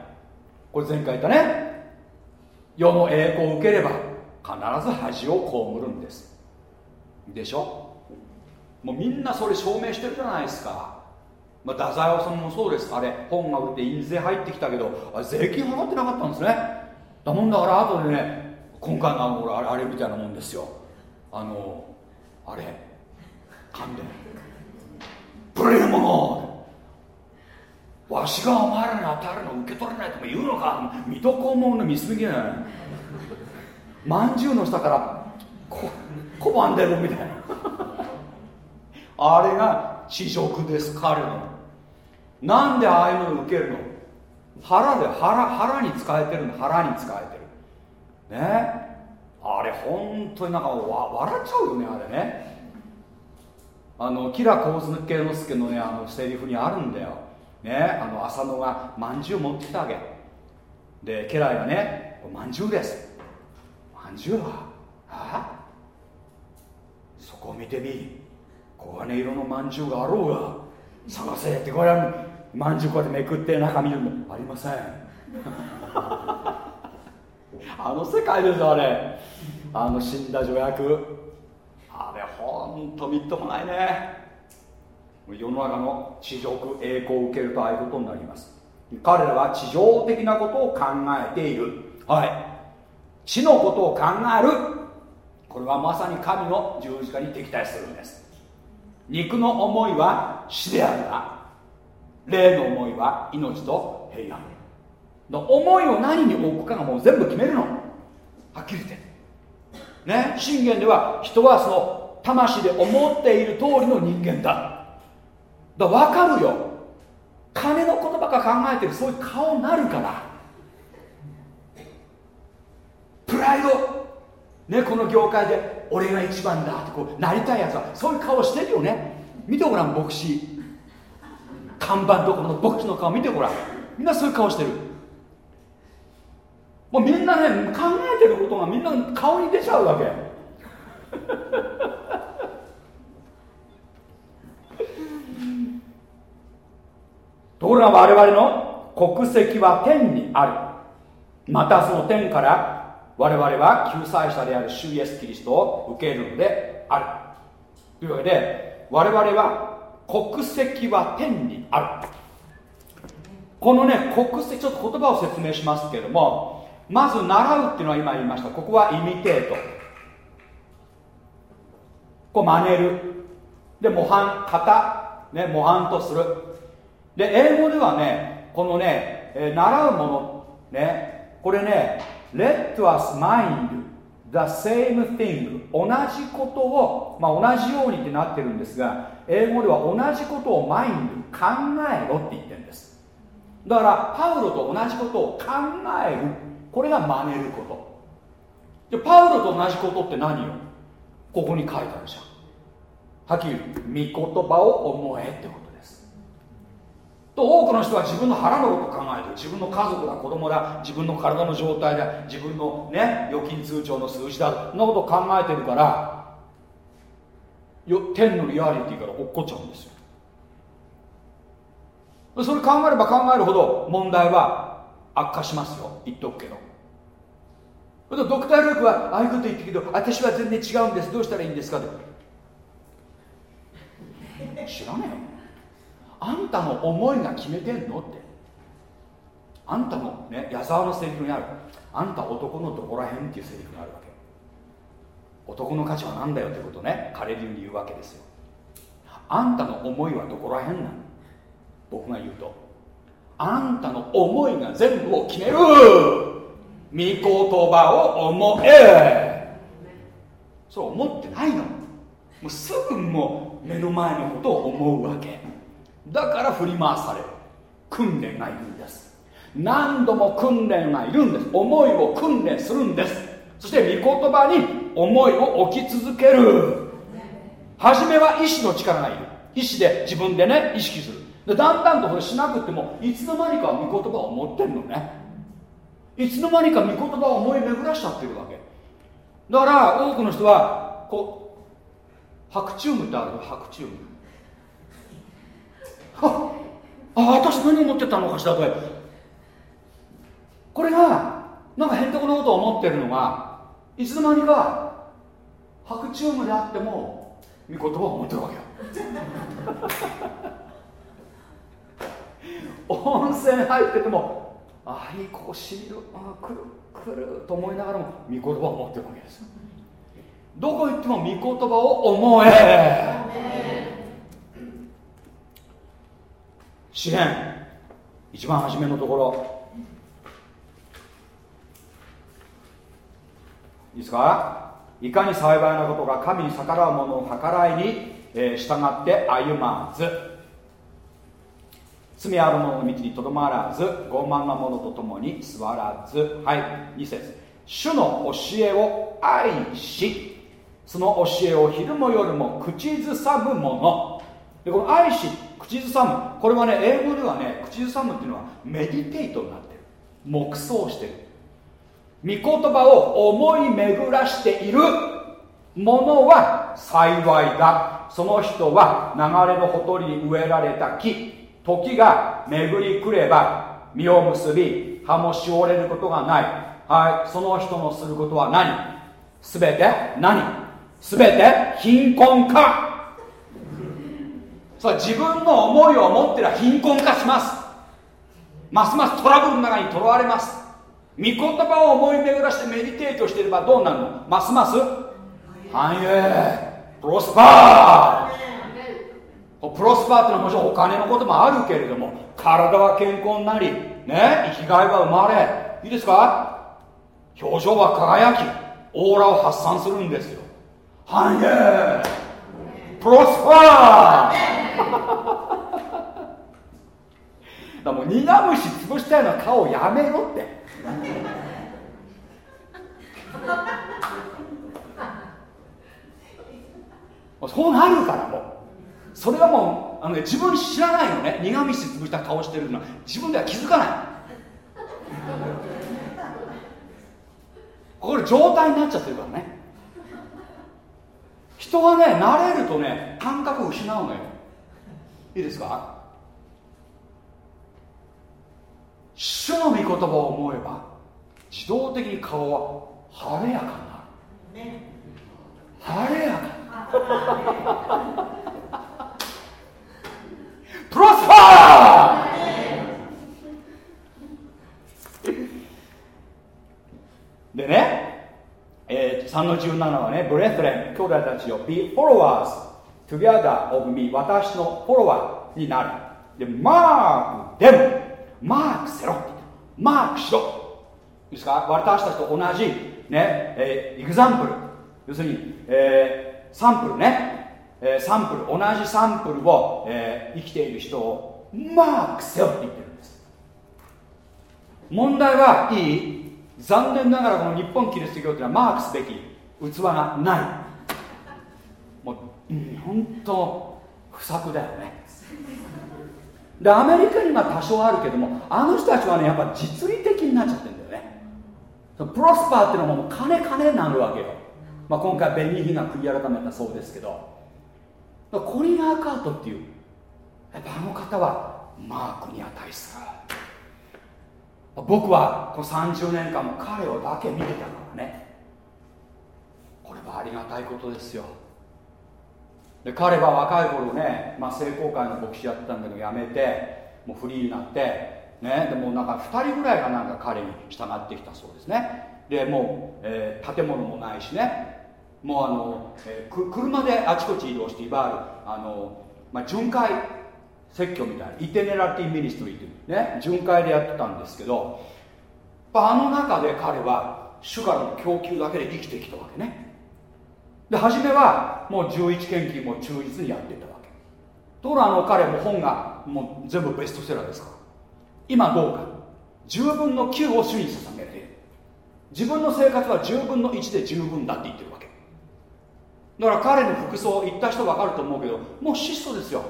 これ前回言ったね。世の栄光を受ければ必ず恥を被るんです。でしょ？もうみんなそれ証明してるじゃないですか、まあ、太宰治もそうです。あれ本が売って印税入ってきたけどあれ税金払ってなかったんですね。だもんだから後でね今回のあれあれみたいなもんですよ。あのあれ噛んでプレイモノわしがお前らに与えるの受け取れないとも言うのか。水戸黄門の見過ぎない。まんじゅうの下からこ拒んでるみたいな。あれが地獄です彼の。なんでああいうのを受けるの？腹で腹腹に使えてるの。腹に使えてる。ね？あれ本当になんかわ笑っちゃうよねあれね。あの吉良上野之助のねあのセリフにあるんだよ。ね？あの浅野がまんじゅう持ってきたわけで家来がね「まんじゅうです」「まんじゅうは？あそこを見てみ。黄金色のまんじゅうがあろうが探せってこれまんじゅうこうやってめくって中見るのありません。あの世界ですよあれ。あの死んだ助役。あれほんとみっともないね。世の中の地上栄光を受けるとああいうことになります。彼らは地上的なことを考えている。はい。地のことを考える。これはまさに神の十字架に敵対するんです。肉の思いは死であるが霊の思いは命と平安。の思いを何に置くかがもう全部決めるの。はっきり言って。ね。信玄では人はその魂で思っている通りの人間だ。だ分かるよ。金のことばか考えてるそういう顔になるから。プライド。ねこの業界で俺が一番だってこうなりたいやつはそういう顔してるよね。見てごらん牧師。看板どこの牧師の顔見てごらん。みんなそういう顔してる。もうみんなね考えてることがみんな顔に出ちゃうわけ。ところが我々の国籍は天にある。またその天から我々は救済者である主イエス・キリストを受けるのである。というわけで我々は国籍は天にある。このね国籍ちょっと言葉を説明しますけどもまず習うっていうのは今言いました。ここはイミテートこう真似る。で模範型、ね、模範とする。で英語ではねこのね、習うもの。ねこれね Let us mind the same thing. 同じことを、まあ、同じようにってなってるんですが英語では同じことをマインド考えろって言ってるんです。だからパウロと同じことを考える。これが真似ること。でパウロと同じことって何よ？ここに書いてあるじゃん。はっきり言う。御言葉を思えってこと。と多くの人は自分の腹のこと考えてる。自分の家族だ子供だ自分の体の状態だ自分のね預金通帳の数字だそんなことを考えてるからよ天のリアリティから落っこっちゃうんですよ。それ考えれば考えるほど問題は悪化しますよ。言っとくけど。ドクター・ルークはああいうこと言ってるけど私は全然違うんです。どうしたらいいんですかって。知らねえよあんたの思いが決めてんのって。あんたのね矢沢のセリフにある。あんた男のどこら辺っていうセリフがあるわけ。男の価値は何だよってことをね。彼流に言うわけですよ。あんたの思いはどこら辺なの？僕が言うと。あんたの思いが全部を決める。御言葉を思え。それ思ってないの。もうすぐもう目の前のことを思うわけ。だから振り回される。訓練がいるんです。何度も訓練がいるんです。思いを訓練するんです。そして御言葉に思いを置き続ける。初めは意志の力がいる。意志で自分でね意識する。でだんだんとこれしなくてもいつの間にか御言葉を持ってるのね。いつの間にか御言葉を思い巡らしちゃってるわけ。だから多くの人はこう白チュームってあるの白チュームあ あ私何思ってたのかしらとかこれがなんか変なことを思ってるのがいつの間にか白チュームであっても御言葉を思ってるわけよ。温泉入っててもああいいここしみるああ来る来ると思いながらも御言葉を持ってるわけですよ。どこ行っても御言葉を思え。詩篇一番初めのところ。いいですか？いかに幸いなことが神に逆らう者の計らいに、えー、従って歩まず。罪ある者の道にとどまらず傲慢な者と共に座らず。はい。2節。主の教えを愛しその教えを昼も夜も口ずさむ者。でこの愛し口ずさむ。これはね英語ではね口ずさむっていうのはメディテイトになってる。黙想してる。御言葉を思い巡らしている。者は幸いだ。その人は流れのほとりに植えられた木。時が巡り来れば実を結び葉もしおれることがない。はい。その人のすることは何？すべて何？すべて貧困化そう自分の思いを持ってら貧困化します。ますますトラブルの中にとらわれます。御言葉を思い巡らしてメディテートしていればどうなるの？ますます。繁栄。プロスパー。プロスパーっていうのはもちろんお金のこともあるけれども体は健康になりね生きがいは生まれ。いいですか？表情は輝きオーラを発散するんですよ。繁栄プロスパー。だもう苦虫潰したような顔やめろって。そうなるからもう。それはもうあの、ね、自分知らないのね。苦虫潰した顔してるの。は自分では気づかない。これ状態になっちゃってるからね。人はね慣れるとね感覚を失うのよ。いいですか？主の御言葉を思えば自動的に顔は晴れやかになる、ね、晴れやかプロスパー！でね、えー、3の17はね、ブレスレン、兄弟たちよ、be followers together of me 私のフォロワーになる。で、マークでも、マークせろマークしろ。いいですか？私たちと同じ、ねえー、エグザンプル要するに、えー、サンプルね、えー、サンプル同じサンプルを、えー、生きている人をマークせよって言ってるんです。問題はいい？残念ながらこの日本キリスト教っていうのはマークすべき器がない。もう、うん、本当不作だよね。でアメリカには多少あるけどもあの人たちはねやっぱ実利的になっちゃってるんだよね。プロスパーっていうのはもう金金になるわけよ、まあ、今回ベニーヒが悔い改めたそうですけど。コリナーカートっていうやっぱあの方はマークに値する。僕はこの30年間も彼をだけ見てたからね。これはありがたいことですよ。で彼は若い頃ね、まあ、聖公会の牧師やってたんだけど辞めてもうフリーになってね、でもなんか2人ぐらいがなんか彼に従ってきたそうですね。でもう、えー、建物もないしね。もうあの、えー、車であちこち移動していわゆるあの、まあ、巡回説教みたいな。イテネラティミニストリーっていうね。巡回でやってたんですけどあの中で彼は主からの供給だけで生きてきたわけね。で初めはもう11献金も忠実にやってたわけ。ところがあの彼も本がもう全部ベストセラーですから。今どうか。10分の9を主に捧げて自分の生活は10分の1で十分だって言ってるわけ。だから彼の服装言った人分かると思うけどもう質素ですよ。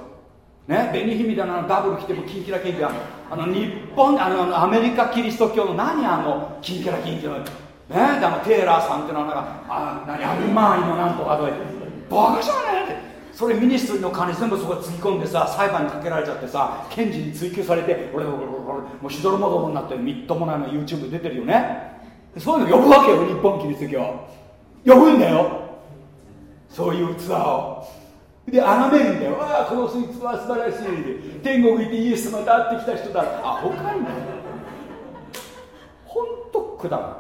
ね紅姫だなダブル着てもキンキラキンキラ。あの日本あのアメリカキリスト教の何あのキンキラキンキラ。ねあのテーラーさんっていうのはなんかあ何アルマーニのなんとかでバカじゃねえって。それミニストリーの金全部そこつぎ込んでさ裁判にかけられちゃってさ検事に追及されて俺俺俺俺もうしどろもどろになってみっともないの YouTube 出てるよね。そういうの呼ぶわけよ日本キリスト教。呼ぶんだよ。そういう器を。で崇めるんだよ。ああこの器は素晴らしい。天国行ってイエス様と会ってきた人だ。あ他にねほんとくだらな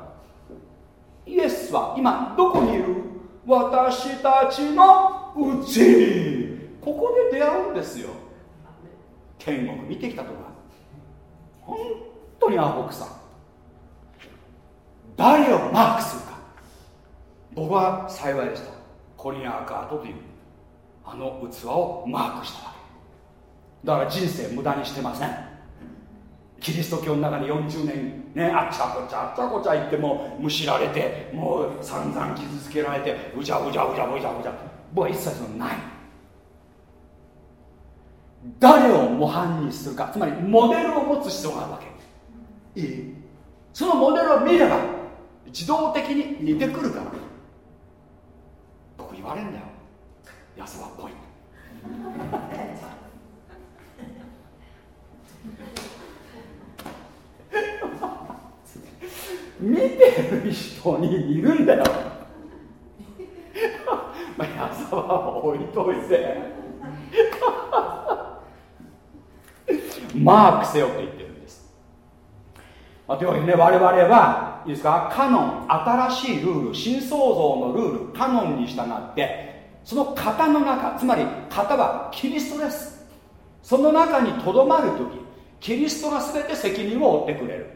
いイエスは今どこにいる？私たちのうちに。ここで出会うんですよ。天国見てきたとか。本当にアホくさ。誰をマークするか。僕は幸いでした。コリン・アカートという。あの器をマークしたわけ。だから人生無駄にしてません。キリスト教の中に40年ねあっちゃこっちゃあっちゃこっちゃ言ってもむしられてもう散々傷つけられてうじゃうじゃうじゃうじゃうじゃ。僕は一切そのない。誰を模範にするかつまりモデルを持つ必要があるわけ。いい？そのモデルを見れば自動的に似てくるから。僕言われるんだよ。安葉っぽい。見てる人にいるんだよ。まあ安は置いといて。マークせよと言ってるんです、まあ、というわけでね我々はいいですか？カノン新しいルール新創造のルールカノンに従ってその型の中つまり型はキリストです。その中にとどまる時キリストが全て責任を負ってくれる。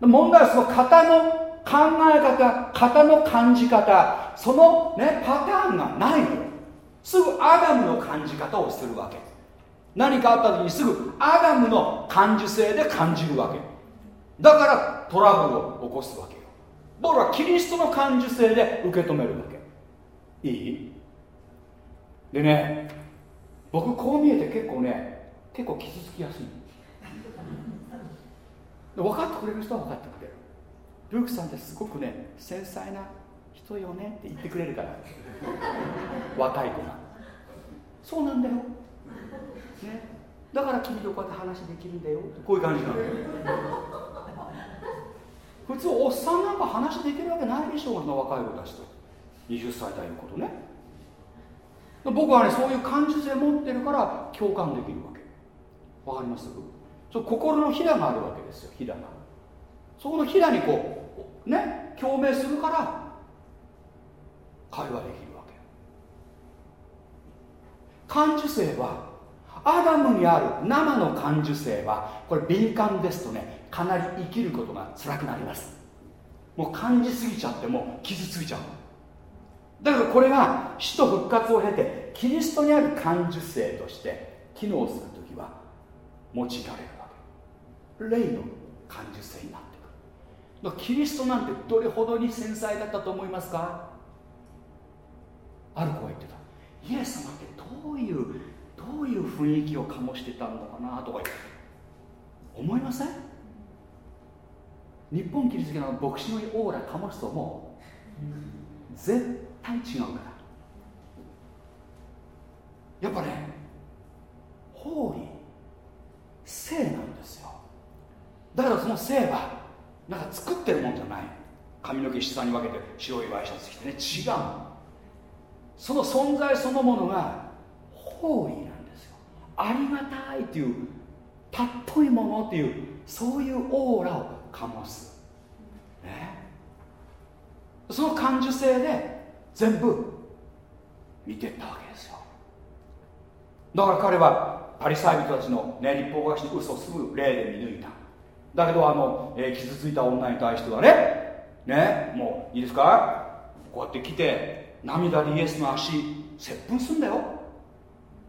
問題はその型の考え方型の感じ方そのねパターンがないのよ。すぐアダムの感じ方をするわけ。何かあった時にすぐアダムの感受性で感じるわけ。だからトラブルを起こすわけよ。僕はキリストの感受性で受け止めるわけ。いい？でね僕こう見えて結構ね結構傷つきやすい。分かってくれる人は分かってくれる。ルークさんってすごくね繊細な人よねって言ってくれるから。若い子が。そうなんだよ、ね、だから君とこうやって話できるんだよ。こういう感じなの。普通おっさんなんか話できるわけないでしょうの若い子たちと。20歳ということね。僕はねそういう感受性持ってるから共感できるわけ。わかります？そ心のひだがあるわけですよひだが。そこのひだにこうね共鳴するから会話できるわけ。感受性はアダムにある生の感受性はこれ敏感ですとねかなり生きることが辛くなります。もう感じすぎちゃってもう傷ついちゃうだからこれが死と復活を経てキリストにある感受性として機能するときは用いられるわけ。霊の感受性になってくる。キリストなんてどれほどに繊細だったと思いますか？ある子が言ってた。イエス様ってどういうどういう雰囲気を醸してたのかなとか思いません？日本キリスト教の牧師のオーラ醸すと思う絶対違うから。やっぱねホーリー性なんですよ。だからその性はなんか作ってるもんじゃない。髪の毛下に分けて白いワイシャツ着てね。違う。その存在そのものがホーリーなんですよ。ありがたいっていうたっぽいものっていうそういうオーラを醸す、ね、その感受性で全部見てったわけですよ。だから彼はパリサイ人たちの、ね、立法学士の嘘をすぐ例で見抜いた。だけどあの、えー傷ついた女に対してはねねもういいですか？こうやって来て涙でイエスの足接吻すんだよ。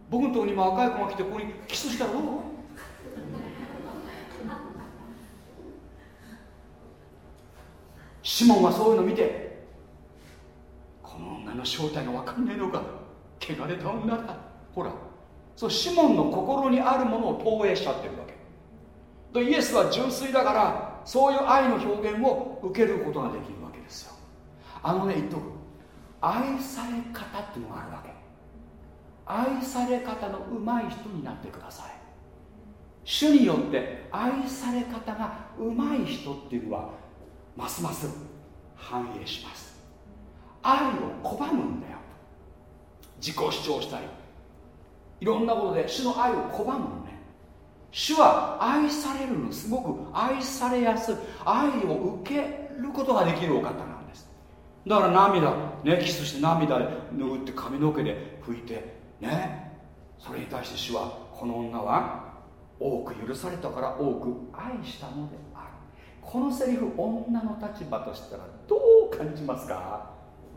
僕のところにも若い子が来てここにキスしたらどう？シモンはそういうの見てこの女の正体が分かんねえのか。汚れた女だ。ほらそうシモンの心にあるものを投影しちゃってるわけ。でイエスは純粋だからそういう愛の表現を受けることができるわけですよ。あのね言っとく。愛され方っていうのがあるわけ。愛され方のうまい人になってください。主によって愛され方がうまい人っていうのはますます反映します。愛を拒むんだよ。自己主張したり。いろんなことで主の愛を拒むのね主は愛されるのすごく愛されやすい。愛を受けることができるお方なんです。だから涙ねキスして涙で拭って髪の毛で拭いてね。それに対して主はこの女は多く許されたから多く愛したのである。このセリフ女の立場としたらどう感じますか？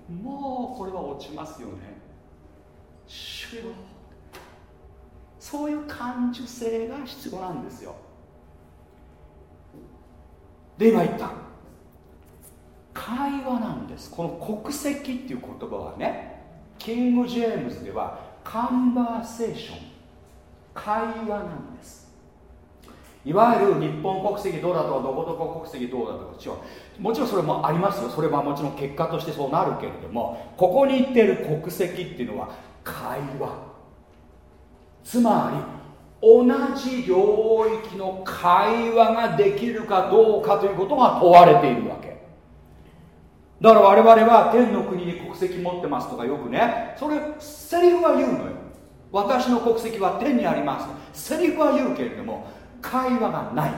もうこれは落ちますよね。主よ。そういう感受性が必要なんですよ。で今言った。会話なんです。この国籍っていう言葉はねキング・ジェームズではカンバーセーション会話なんです。いわゆる日本国籍どうだとかどこどこ国籍どうだとか違うもちろんそれもありますよ。それはもちろん結果としてそうなるけれどもここに言ってる国籍っていうのは会話。つまり同じ領域の会話ができるかどうかということが問われているわけ。だから我々は天の国に国籍持ってますとかよくねそれセリフは言うのよ。私の国籍は天にありますセリフは言うけれども会話がない。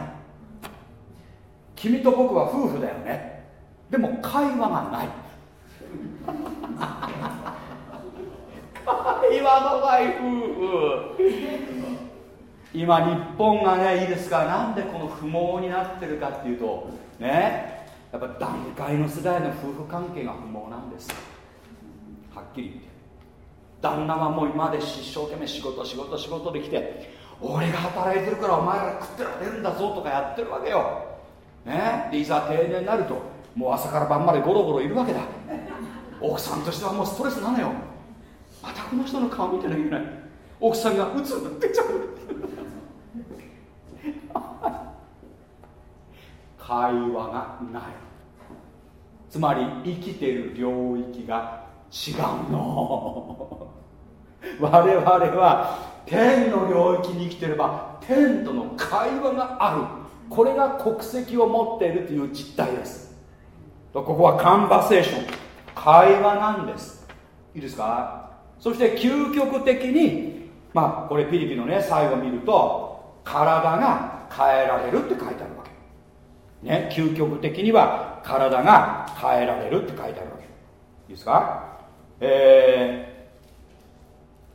君と僕は夫婦だよね。でも会話がない。会話のない夫婦。今日本がねいいですかなんでこの不毛になってるかっていうとねやっぱ段階の世代の夫婦関係が不毛なんです。はっきり言って。旦那はもう今まで一生懸命仕事仕事仕事できて俺が働いてるからお前ら食ってられるんだぞとかやってるわけよ。ね？でいざ定年になるともう朝から晩までゴロゴロいるわけだ。奥さんとしてはもうストレスなのよ。またこの人の顔見てなきゃいけない。奥さんがうつぶってちゃう。会話がない。つまり生きてる領域が違うの。我々は天の領域に生きてれば天との会話がある。これが国籍を持っているという実態です。ここはカンバセーション。会話なんです。いいですか？そして究極的にまあこれピリピのね最後見ると体が変えられるって書いてあるわけ。ね究極的には体が変えられるって書いてあるわけ。いいですか？え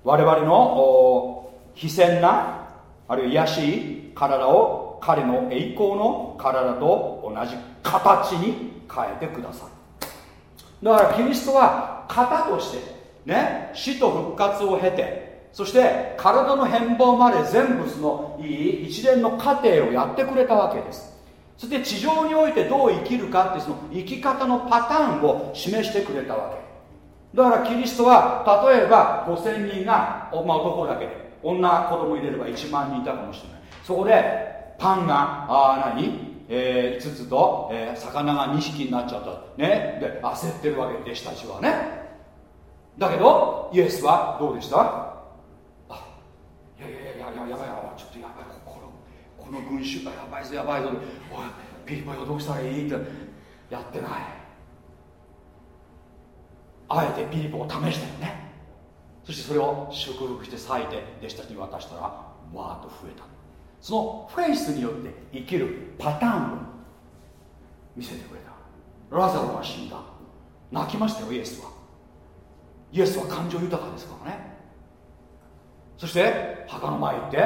ー、我々の非戦なあるいは癒しい体を彼の栄光の体と同じ形に変えてください。だからキリストは型としてね死と復活を経てそして体の変貌まで全部そのいい一連の過程をやってくれたわけです。そして地上においてどう生きるかってその生き方のパターンを示してくれたわけ。だからキリストは例えば5000人が、ま、男だけで女子供入れれば1万人いたかもしれない。そこでパンがあ何、えー、5つと、えー、魚が2匹になっちゃった。ね？で焦ってるわけ弟子たちはね。だけどイエスはどうでした？あいやいやいやいややばいやばいちょっとやばいこのこの群衆がやばいぞやばいぞ。おいピリポよどうしたらいい？って。やってない。あえてピリポを試したよね。そしてそれを祝福して裂いて弟子たちに渡したらわーっと増えた。そのフェイスによって生きるパターンを見せてくれた。ラザロは死んだ。泣きましたよイエスは。イエスは感情豊かですからね。そして墓の前行って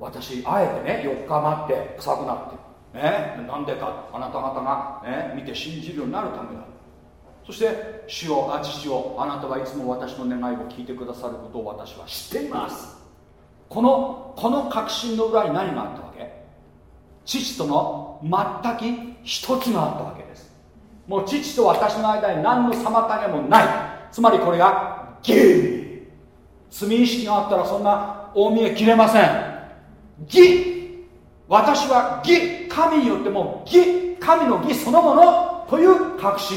私あえてね4日待って臭くなってねなんでかあなた方が、ね、見て信じるようになるためだ。そして主よあ父よあなたはいつも私の願いを聞いてくださることを私は知っています。このこの確信の裏に何があったわけ？父との全き一つがあったわけです。もう父と私の間に何の妨げもない。つまりこれが義。罪意識があったらそんな大見え切れません。義。私は義。神によっても義。神の義そのものという確信。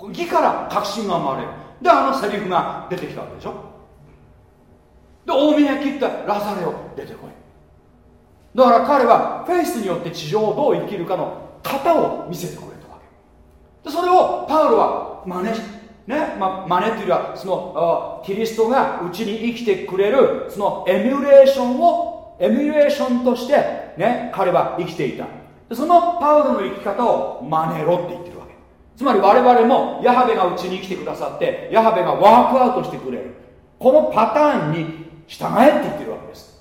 義から確信が生まれる。であのセリフが出てきたわけでしょ。で大見え切ったラザレを出てこい。だから彼はフェイスによって地上をどう生きるかの型を見せてくれたわけ。でそれをパウロは真似しね、ま、真似っていうよりはそのキリストがうちに生きてくれるそのエミュレーションをエミュレーションとしてね彼は生きていた。でそのパウロの生き方を真似ろって言ってつまり我々もヤハベがうちに生きてくださってヤハベがワークアウトしてくれる。このパターンに従えって言ってるわけです。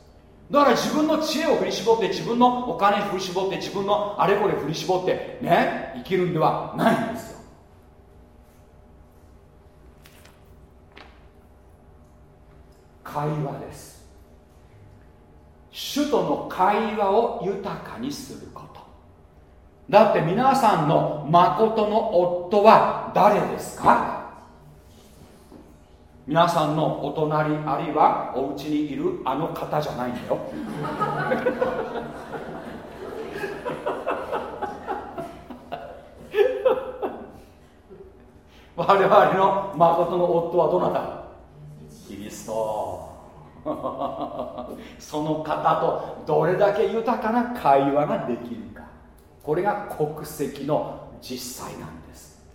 だから自分の知恵を振り絞って自分のお金振り絞って自分のあれこれ振り絞ってね生きるんではないんですよ。会話です。主との会話を豊かにすること。だって皆さんの誠の夫は誰ですか？皆さんのお隣あるいはお家にいるあの方じゃないんだよ。我々の誠の夫はどなた？キリスト。その方とどれだけ豊かな会話ができるか。これが国籍の実際なんです。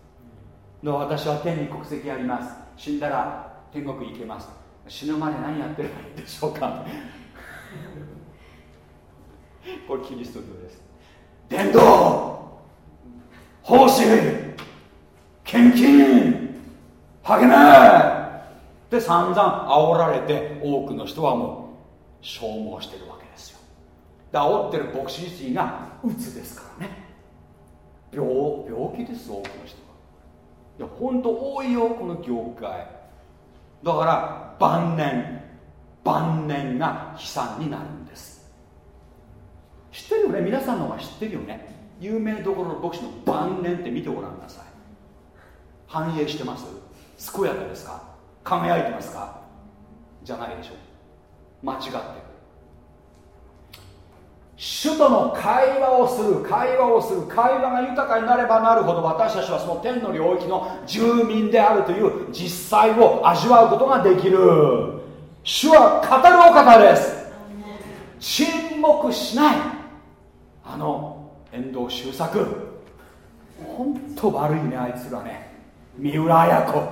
の私は天に国籍あります。死んだら天国行けます。死ぬまで何やってればいいでしょうか。これキリスト教です。伝道奉仕献金励め。で散々煽られて多くの人はもう消耗してるわけ。煽ってる牧師自身がうつですからね病病気です多くの人はいや本当多いよこの業界だから晩年晩年が悲惨になるんです知ってるよね皆さんの方が知ってるよね有名どころの牧師の晩年って見てごらんなさい繁栄してます健やかですか輝いてますかじゃないでしょ間違ってる主との会話をする会話をする会話が豊かになればなるほど私たちはその天の領域の住民であるという実際を味わうことができる。主は語るお方です。沈黙しない。あの遠藤周作。本当悪いねあいつらね。三浦綾子。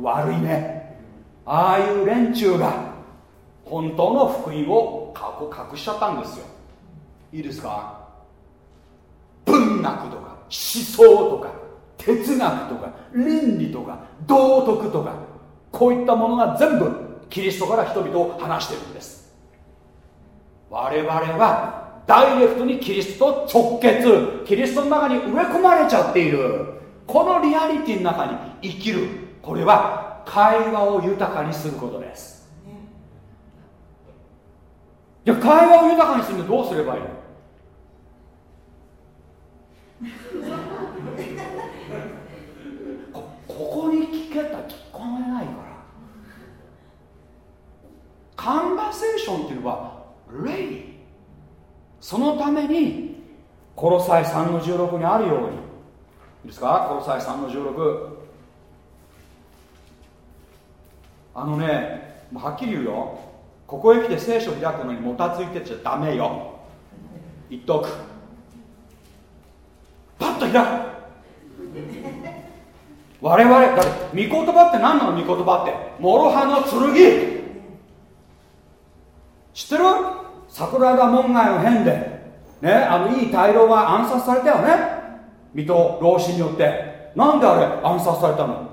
悪いね。ああいう連中が本当の福音を隠しちゃったんですよ。いいですか？文学とか思想とか哲学とか倫理とか道徳とかこういったものが全部キリストから人々を話してるんです。我々はダイレクトにキリスト直結キリストの中に植え込まれちゃっている。このリアリティの中に生きる。これは会話を豊かにすることです。じゃ会話を豊かにするにはどうすればいいの？こここに聞けた聞こえないから。カンバセーションっていうのはレイそのためにコロサイ3の16にあるように。いいですか？コロサイ3の16あのねはっきり言うよ。ここへ来て聖書開くのにもたついてちゃダメよ。言っとく。パッと開く。我々だって御言葉って何なの？御言葉って。諸刃の剣。知ってる？桜田門外の変で。ねあのいい大老が暗殺されたよね。水戸老子によって。なんであれ暗殺されたの？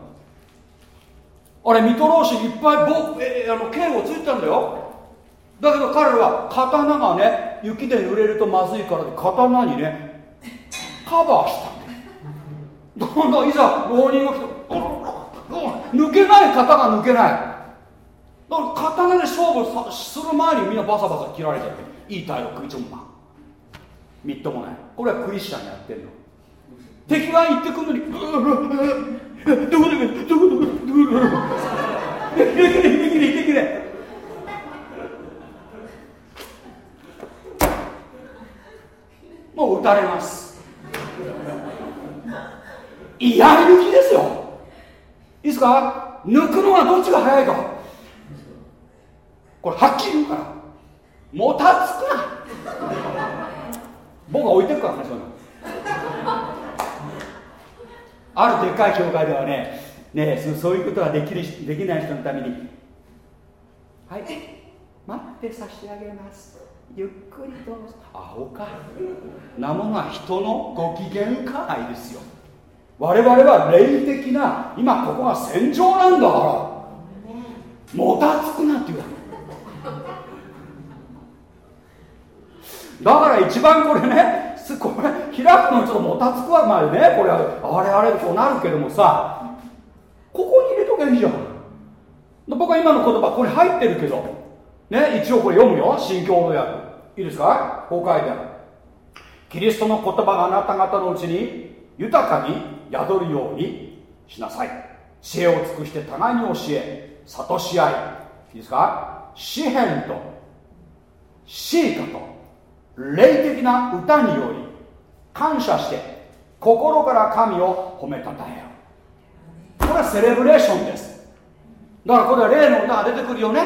あれ水戸老子いっぱいぼ、え、あの刑をついてたんだよ。だけど彼らは刀がね雪で濡れるとまずいからって刀にねカバーした。どんどんいざ浪人が来て抜けない方が抜けないだから刀で勝負する前にみんなバサバサ切られちゃっていい態度食いちょんまみっともないこれはクリスチャンやってるの敵が行ってくるのにどこでどこでどこでどこで行ってくれ行ってくれもう撃たれます居合抜きですよ。いいですか？抜くのはどっちが早いかこれはっきり言うから。もたつくな。僕が置いてくからねそういうの。あるでっかい教会ではねねそそういうことができるできない人のために。はい。待って差し上げます。ゆっくりどうぞアホか。なものは人のご機嫌会ですよ。我々は霊的な今ここが戦場なんだから。もたつくなって言うだから一番これねこれ開くのちょっともたつくわまでねこれあれあれこうなるけどもさ。ここに入れとけばいいじゃん。僕は今の言葉これ入ってるけど。ね一応これ読むよ。新共同訳いいですか？こう書いてあるキリストの言葉があなた方のうちに豊かに宿るようにしなさい。知恵を尽くして互いに教え諭し合い。いいですか？詩篇と詩歌と霊的な歌により感謝して心から神を褒めたたえよこれはセレブレーションです。だからこれは霊の歌が出てくるよね。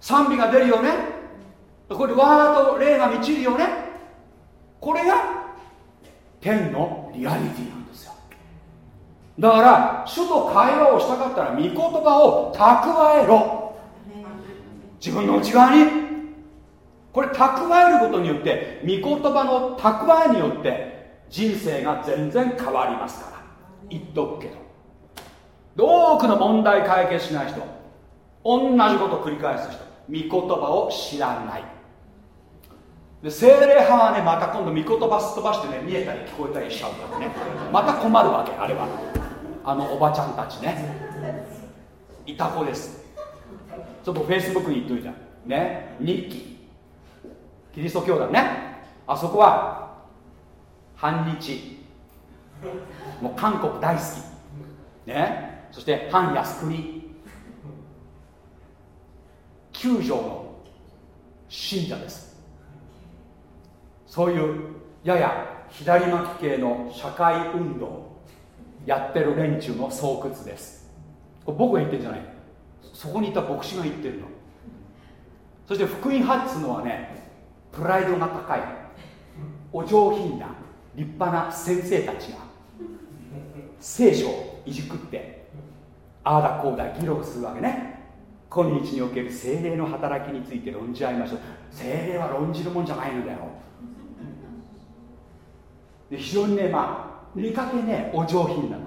賛美が出るよね。これでわーっと霊が満ちるよね。これが天のリアリティなんですよ。だから主と会話をしたかったら御言葉を蓄えろ。自分の内側に。これ蓄えることによって御言葉の蓄えによって人生が全然変わりますから。言っとくけど。多くの問題解決しない人同じこと繰り返す人御言葉を知らない。で精霊派はねまた今度御言葉すっ飛ばしてね見えたり聞こえたりしちゃうからね。また困るわけあれは。あのおばちゃんたちね。いた子です。ちょっとフェイスブックに言っといたね。日記。キリスト教団ね。あそこは反日。もう韓国大好き。ね。そして反靖国九条の信者です。そういうやや左巻き系の社会運動やってる連中の巣窟です。僕が言ってるんじゃない。そこにいた牧師が言ってるの。そして福音発すのはねプライドが高い。お上品な立派な先生たちが。聖書をいじくってああだこうだ議論するわけね。今日における精霊の働きについて論じ合いましょう。精霊は論じるもんじゃないのだよ。で非常にねまあ見かけねお上品なの。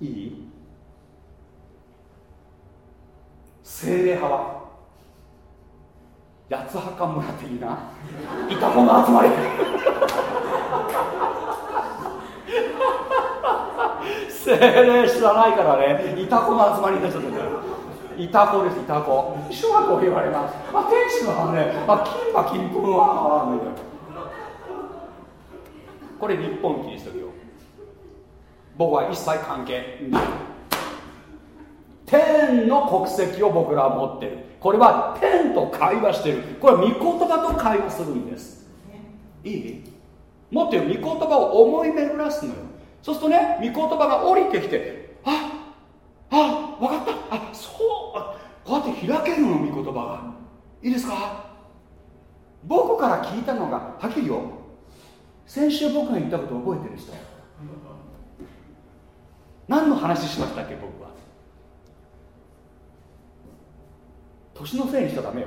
いい？精霊派は？八つ墓村的な？いたこの集まり。精霊知らないからねいたこの集まりになっちゃったんだよ。いたこですいたこ。小学校言われます。まあ天使のねまあ金は金粉はみたいなこれ日本キリスト教。僕は一切関係ない。天の国籍を僕らは持ってる。これは天と会話してる。これは御言葉と会話するんです。いいもっと言う御言葉を思い巡らすのよ。そうするとね御言葉が降りてきてああ分かった。あそう。あこうやって開けるの御言葉が。いいですか？僕から聞いたのがはっきりよ先週僕が言ったこと覚えてる人？何の話しましたっけ僕は？年のせいにしちゃダメよ。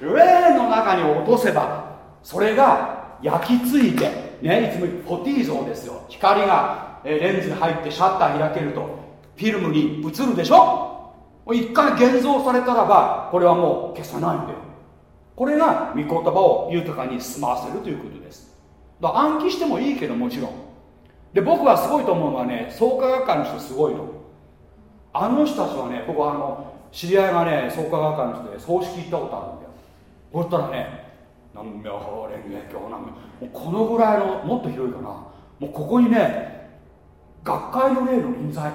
霊の中に落とせばそれが焼き付いてねいつもフォティー像ですよ。光がレンズに入ってシャッター開けるとフィルムに映るでしょ？一回現像されたらばこれはもう消さないんだよ。これが御言葉を豊かに済ませるということです。だ暗記してもいいけどもちろん。で僕はすごいと思うのはね創価学会の人すごいの。あの人たちはね僕はあの知り合いがね創価学会の人で葬式行ったことあるんだよ。そしたらね何名法蓮華経何名もうこのぐらいのもっと広いかな。もうここにね学会の例の臨在。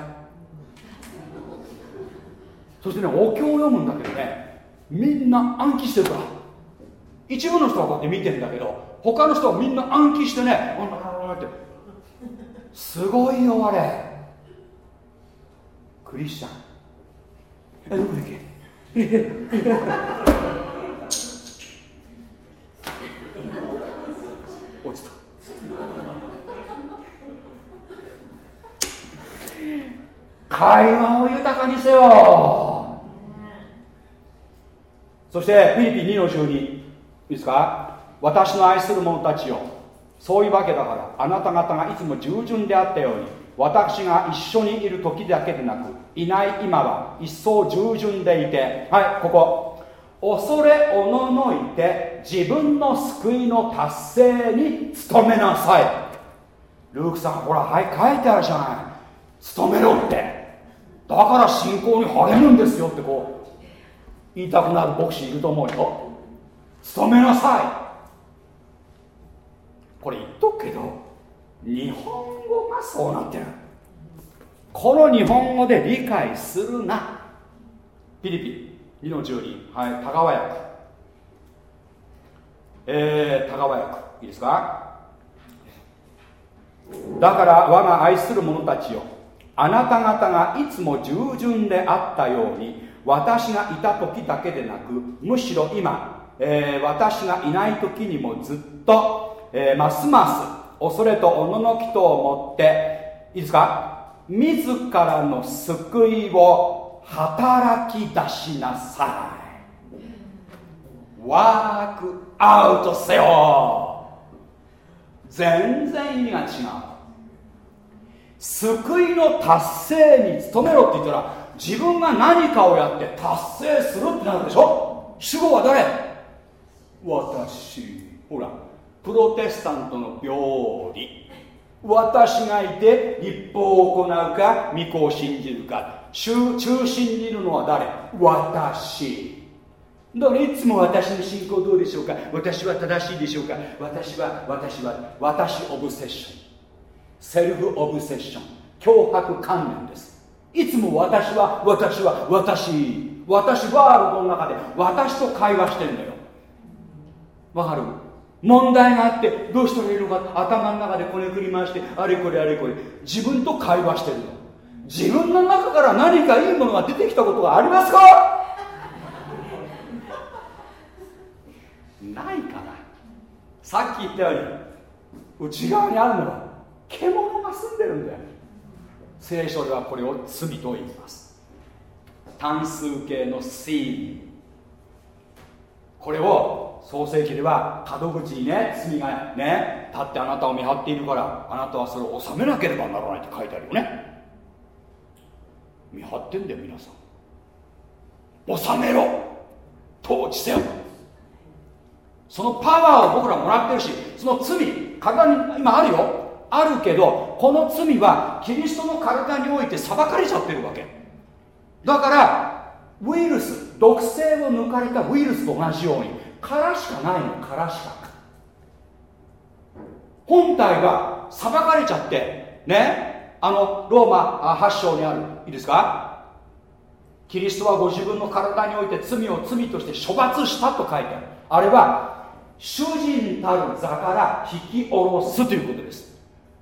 そしてねお経を読むんだけどねみんな暗記してるから。一部の人はこうやって見てんだけど他の人はみんな暗記してねすごいよあれ。クリスチャン。えどこだっけ？落ちた。会話を豊かにせよ。そしてフィリピン2の12いですか？私の愛する者たちよ。そういうわけだからあなた方がいつも従順であったように私が一緒にいる時だけでなくいない今は一層従順でいてはいここ。恐れおののいて自分の救いの達成に努めなさい。ルークさんほらはい書いてあるじゃない。努めろって。だから信仰に励むんですよってこう言いたくなる牧師いると思うよ。努めなさい。これ言っとくけど日本語がそうなってる。この日本語で理解するな。フィリピン2の12はい田川役。えー、田川役。いいですか？だから我が愛する者たちよあなた方がいつも従順であったように私がいた時だけでなくむしろ今、えー、私がいない時にもずっと、えー、ますます恐れとおののきとを持っていいですか？自らの救いを働き出しなさい。ワークアウトせよ。全然意味が違う。救いの達成に努めろって言ったら自分が何かをやって達成するってなるでしょ？主語は誰？私ほらプロテスタントの病理。私がいて立法を行うか御子を信じるか。中中心にいるのは誰？私。だからいつも私の信仰どうでしょうか？私は正しいでしょうか？私は私は私オブセッション。セルフオブセッション。脅迫観念です。いつも私は私は私。私ワールドの中で私と会話してんだよ。わかる？問題があってどうしたらいいのか？頭の中でこねくり回してあれこれあれこれ。自分と会話してるの。自分の中から何かいいものが出てきたことがありますか？ないかな。さっき言ったように内側にあるのは獣が住んでるんだよ。聖書ではこれを罪と言います。単数形の C これを創世記では門口にね罪がね立ってあなたを見張っているからあなたはそれを収めなければならないって書いてあるよね。見張ってんだよ皆さん。収めろ。統治せよ。そのパワーを僕らもらってるしその罪体に今あるよ。あるけどこの罪はキリストの体において裁かれちゃってるわけ。だからウイルス毒性を抜かれたウイルスと同じように殻しかないの殻しか。本体が裁かれちゃって。ね？あのローマ8章にある。いいですか？キリストはご自分の体において罪を罪として処罰したと書いてある。あれは主人たる座から引き下ろすということです。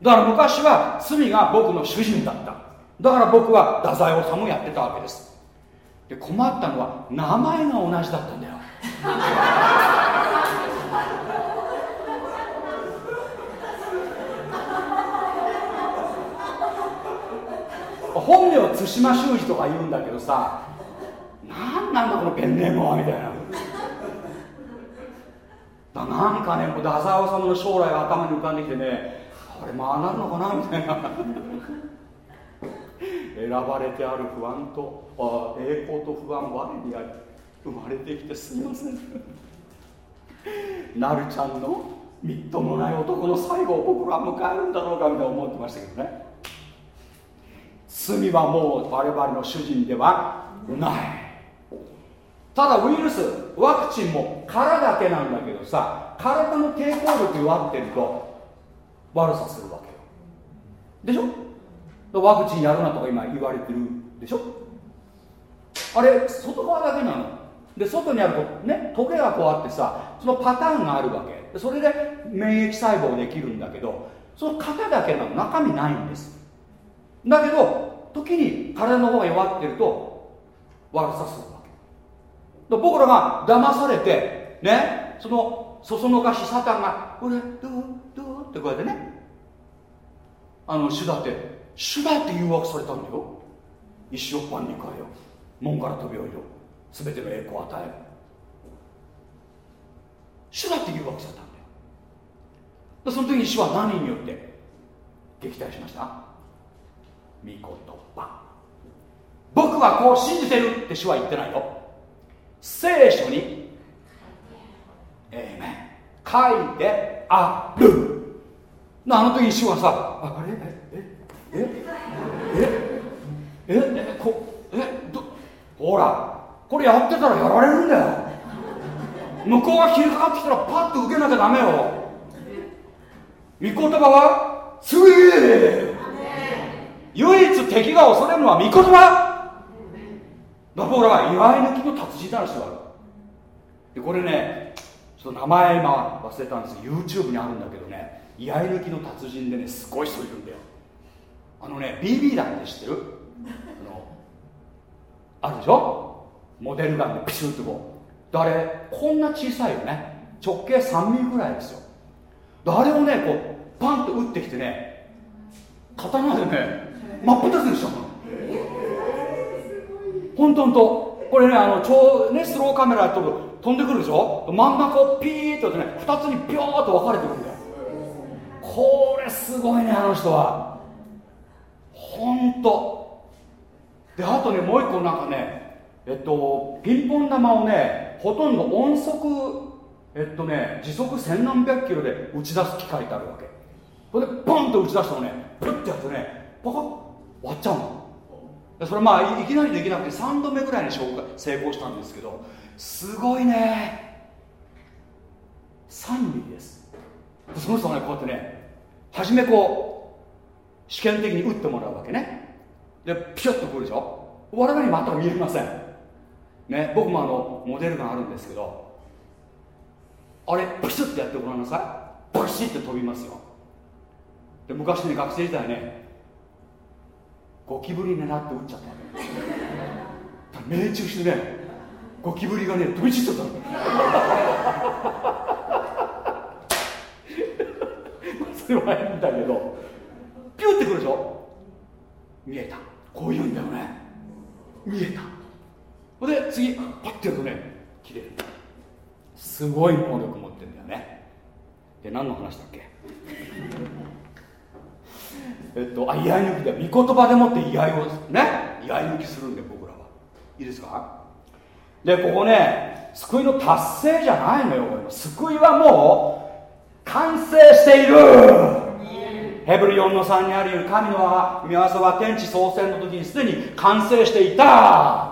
だから昔は罪が僕の主人だった。だから僕は太宰治もやってたわけです。で困ったのは名前が同じだったんだよ。本名は対馬修司とか言うんだけどさ何なんだこのペンネームはみたいな。だなんかねもう太宰治の将来が頭に浮かんできてねあれまあなるのかなみたいな。選ばれてある不安とあ栄光と不安我にあり生まれてきてすみません。なるちゃんのみっともない男の最後を僕らは迎えるんだろうかみたいな思ってましたけどね。罪はもう我々の主人ではない。ただウイルスワクチンも殻だけなんだけどさ体の抵抗力弱ってると悪さするわけよ。でしょ？ワクチンやるなとか今言われてるでしょ？あれ外側だけなの？で外にあるとねトゲがこうあってさそのパターンがあるわけ。それで免疫細胞できるんだけどその型だけなの。中身ないんです。だけど時に体の方が弱ってると悪さするわけ。僕らが騙されてねそのそそのかしサタンが「これどうどう?」ってこうやってねあの主だって主だって誘惑されたんだよ。一生パンに変えよ門から飛び降りよ全ての栄光を与える。主だって誘惑されたんだよ。その時に主は何によって撃退しました？御言葉。僕はこう信じてるって主は言ってないよ。聖書にええめ書いてある。あの時に主はさあれ？えええ？え？え？え？こえ？どほら。これやってたらやられるんだよ。向こうが切りかかってきたらパッと受けなきゃダメよ。御言葉はすげえ唯一敵が恐れるのは御言葉。だ僕らは祝い抜きの達人なんですよでこれねちょっと名前今忘れたんです。YouTube にあるんだけどね祝い抜きの達人でねすごい人いるんだよ。あのね BB 弾って知ってる？あのあるでしょ？モデルガンでピシュッとこう。であれこんな小さいよね。直径3ミリぐらいですよ。であれをねこうパンと打ってきてね刀でね真っ二つにした。のほんとほんとこれねあの超ねスローカメラと飛んでくるでしょ？真ん中をピーッとね2つにピョーっと分かれてくるんだよ。これすごいねあの人は。ほんとであとねもう一個なんかねえっとピンポン玉をねほとんど音速えっとね時速千何百キロで打ち出す機械ってあるわけ。それでポンと打ち出したのね。プッてやってねパカッ割っちゃうの。それまあいきなりできなくて3度目ぐらいに成功したんですけどすごいね。3ミリです。その人はねこうやってね初めこう試験的に打ってもらうわけね。でピシュッとくるでしょ。我々に全く見えません。ね僕もあのモデルがあるんですけどあれピシュッてやってごらんなさい。バシッて飛びますよ。で昔ね学生時代ねゴキブリ狙って撃っちゃったわけ命中してねゴキブリがね飛び散っちゃったの。それはいいんだけどピュってくるでしょ。見えた。こういうんだよね。見えた。で次パッてやるとね。切れる。すごい能力持ってんだよね。で何の話だっけ？えっとあ居合抜きで御言葉でもって居合をね居合抜きするんで僕らは。いいですか？でここね救いの達成じゃないのよ救いはもう完成している。ヘブル4の3にあるように神の御業は天地創生の時にすでに完成していた。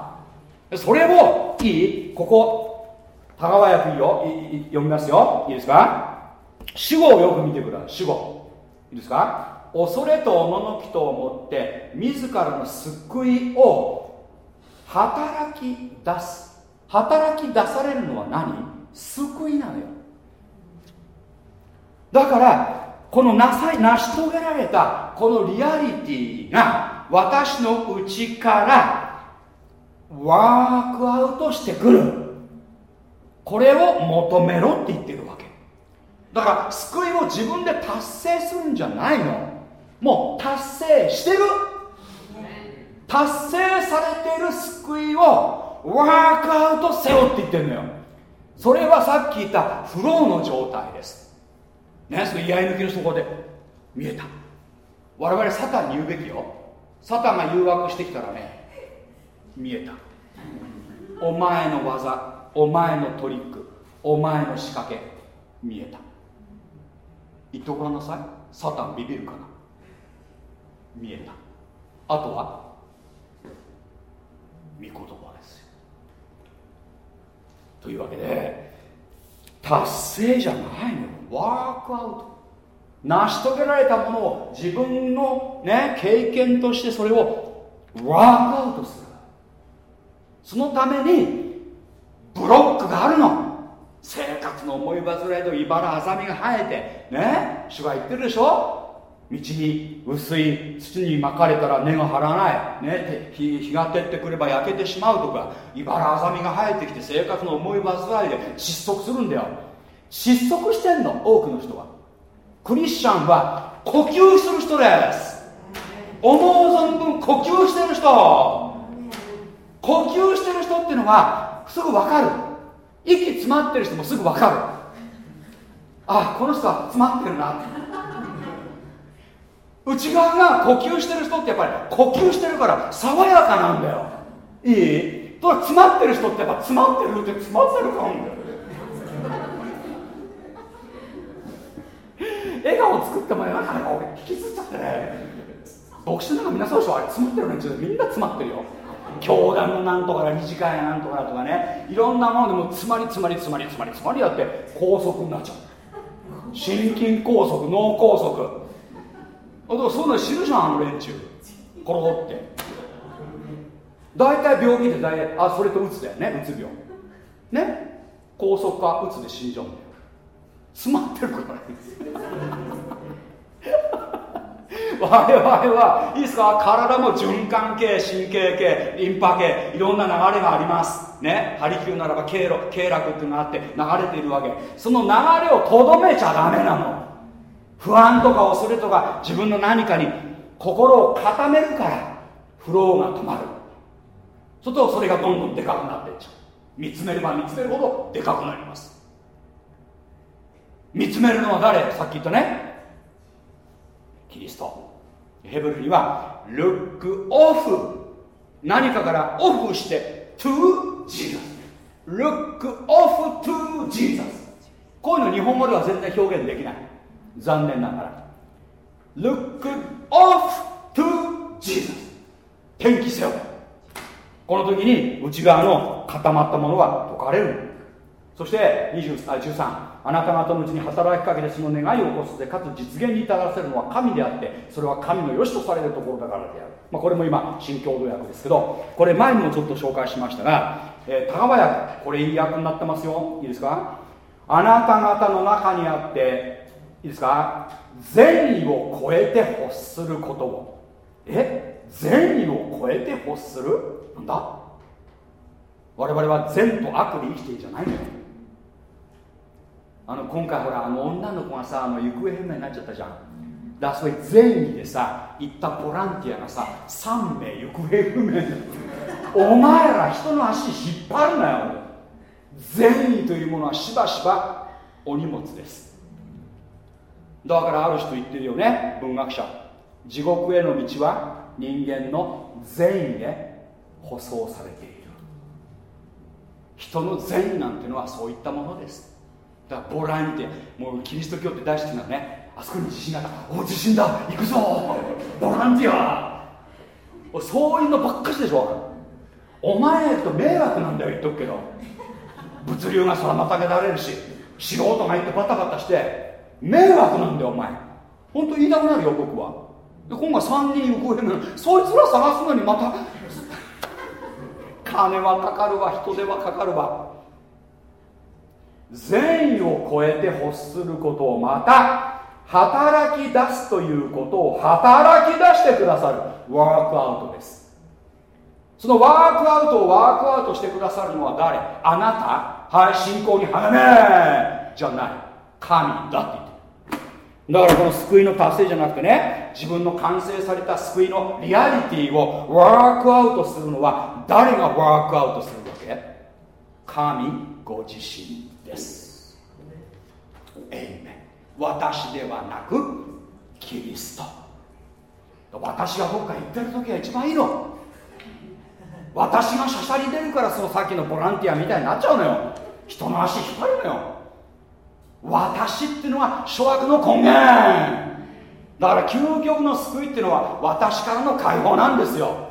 それをいい？ここ田川役いいよ。読みますよ。いいですか？主語をよく見てください。主語。いいですか？恐れとおののきと思って自らの救いを働き出す。働き出されるのは何？救いなのよ。だからこのなさい成し遂げられたこのリアリティが私の内からワークアウトしてくる。これを求めろって言ってるわけ。だから救いを自分で達成するんじゃないの。もう達成してる。達成されてる救いをワークアウトせよって言ってるのよ。それはさっき言ったフローの状態です。ねその居合抜きのそこで。見えた。我々サタンに言うべきよ。サタンが誘惑してきたらね見えた。お前の技お前のトリックお前の仕掛け見えた。言ってごらんなさい。サタンビビるかな。見えた。あとは御言葉ですよ。というわけで達成じゃないのよ。ワークアウト。成し遂げられたものを自分の、ね、経験としてそれをワークアウトする。そのためにブロックがあるの。生活の思い煩いと茨あざみが生えてね主が言ってるでしょ。道に薄い土に巻かれたら根が張らない、ね、日日が照ってくれば焼けてしまうとか茨あざみが生えてきて生活の思い煩いで失速するんだよ。失速してんの多くの人は。クリスチャンは呼吸する人です。思う存分呼吸してる人。呼吸してる人っていうのはすぐ分かる。息詰まってる人もすぐ分かる。あこの人は詰まってるな。内側が呼吸してる人ってやっぱり呼吸してるから爽やかなんだよ。いい？と詰まってる人ってやっぱ詰まってるって詰まってるからなんだよ笑顔作ってもなかなか俺。引きずっちゃってね。牧師なんか皆さんでしょあれ詰まってる連中でみんな詰まってるよ教団のなんとかだ理事会やなんとかだとかね。いろんなものでも詰まり詰まり詰まり詰まり詰まりやって拘束になっちゃう。心筋梗塞脳梗塞。だからそういうの知るじゃんあの連中。コロロって。大体病気って大体あそれとうつだよねうつ病。ね？拘束かうつで死んじゃうんだよ。詰まってるから。ね 我々はいいですか？体も循環系神経系リンパ系いろんな流れがあります。ね？ハリキューならば経絡経絡っていうのがあって流れているわけ。その流れをとどめちゃダメなの。不安とか恐れとか自分の何かに心を固めるからフローが止まる。そうするとそれがどんどんでかくなっていっちゃう。見つめれば見つめるほどでかくなります。見つめるのは誰？さっき言ったね。キリスト。ヘブルには look off 何かからオフして to Jesus look off to Jesus こういうの日本語では全然表現できない。残念ながら。look off to Jesus 転記せよ。この時に内側の固まったものは解かれる。そして20あ13あなた方のうちに働きかけてその願いを起こすでかつ実現に至らせるのは神であってそれは神の良しとされるところだからである、まあ、これも今新共同訳ですけどこれ前にもちょっと紹介しましたが、えー、田川訳これいい訳になってますよ。いいですか？あなた方の中にあっていいですか？善意を超えて欲することを。え？善意を超えて欲する？なんだ？我々は善と悪で生きているじゃないのよ。あの今回ほらあの女の子がさあの行方不明になっちゃったじゃん。だからそれ善意でさ行ったボランティアがさ3名行方不明お前ら人の足引っ張るなよ。善意というものはしばしばお荷物です。だからある人言ってるよね文学者。地獄への道は人間の善意で舗装されている。人の善意なんてのはそういったものです。だからボランティア。もうキリスト教って大好きなね。あそこに地震があったお地震だ行くぞボランティア。そういうのばっかしでしょ。お前行くと迷惑なんだよ言っとくけど。物流が妨げられるし素人が行ってバタバタして迷惑なんだよお前。本当言いたくなるよ僕は。で今回3人行方不明そいつら探すのにまた金はかかるわ人手はかかるわ。善意を超えて欲することをまた働き出すということを働き出してくださる。ワークアウトです。そのワークアウトをワークアウトしてくださるのは誰？あなた？はい信仰に励めじゃない。神だって言ってだからこの救いの達成じゃなくてね自分の完成された救いのリアリティをワークアウトするのは誰がワークアウトするわけ？神ご自身。です。エイメン私ではなくキリスト。私がどっか行ってる時が一番いいの。私がしゃしゃり出るからそのさっきのボランティアみたいになっちゃうのよ。人の足引っ張るのよ。私っていうのは諸悪の根源。だから究極の救いっていうのは私からの解放なんですよ。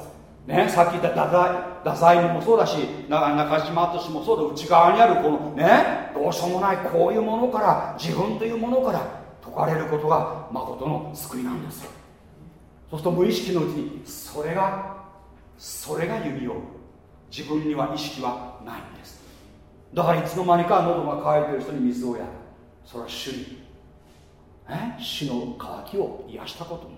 ね、さっき言った太宰太宰もそうだし中島敦もそうだ。内側にあるこのねどうしようもないこういうものから自分というものから解かれることが誠の救いなんですそうすると無意識のうちにそれがそれが弓を自分には意識はないんです。だからいつの間にか喉が渇いてる人に水をやる。それは主に、ね、死の渇きを癒したことになる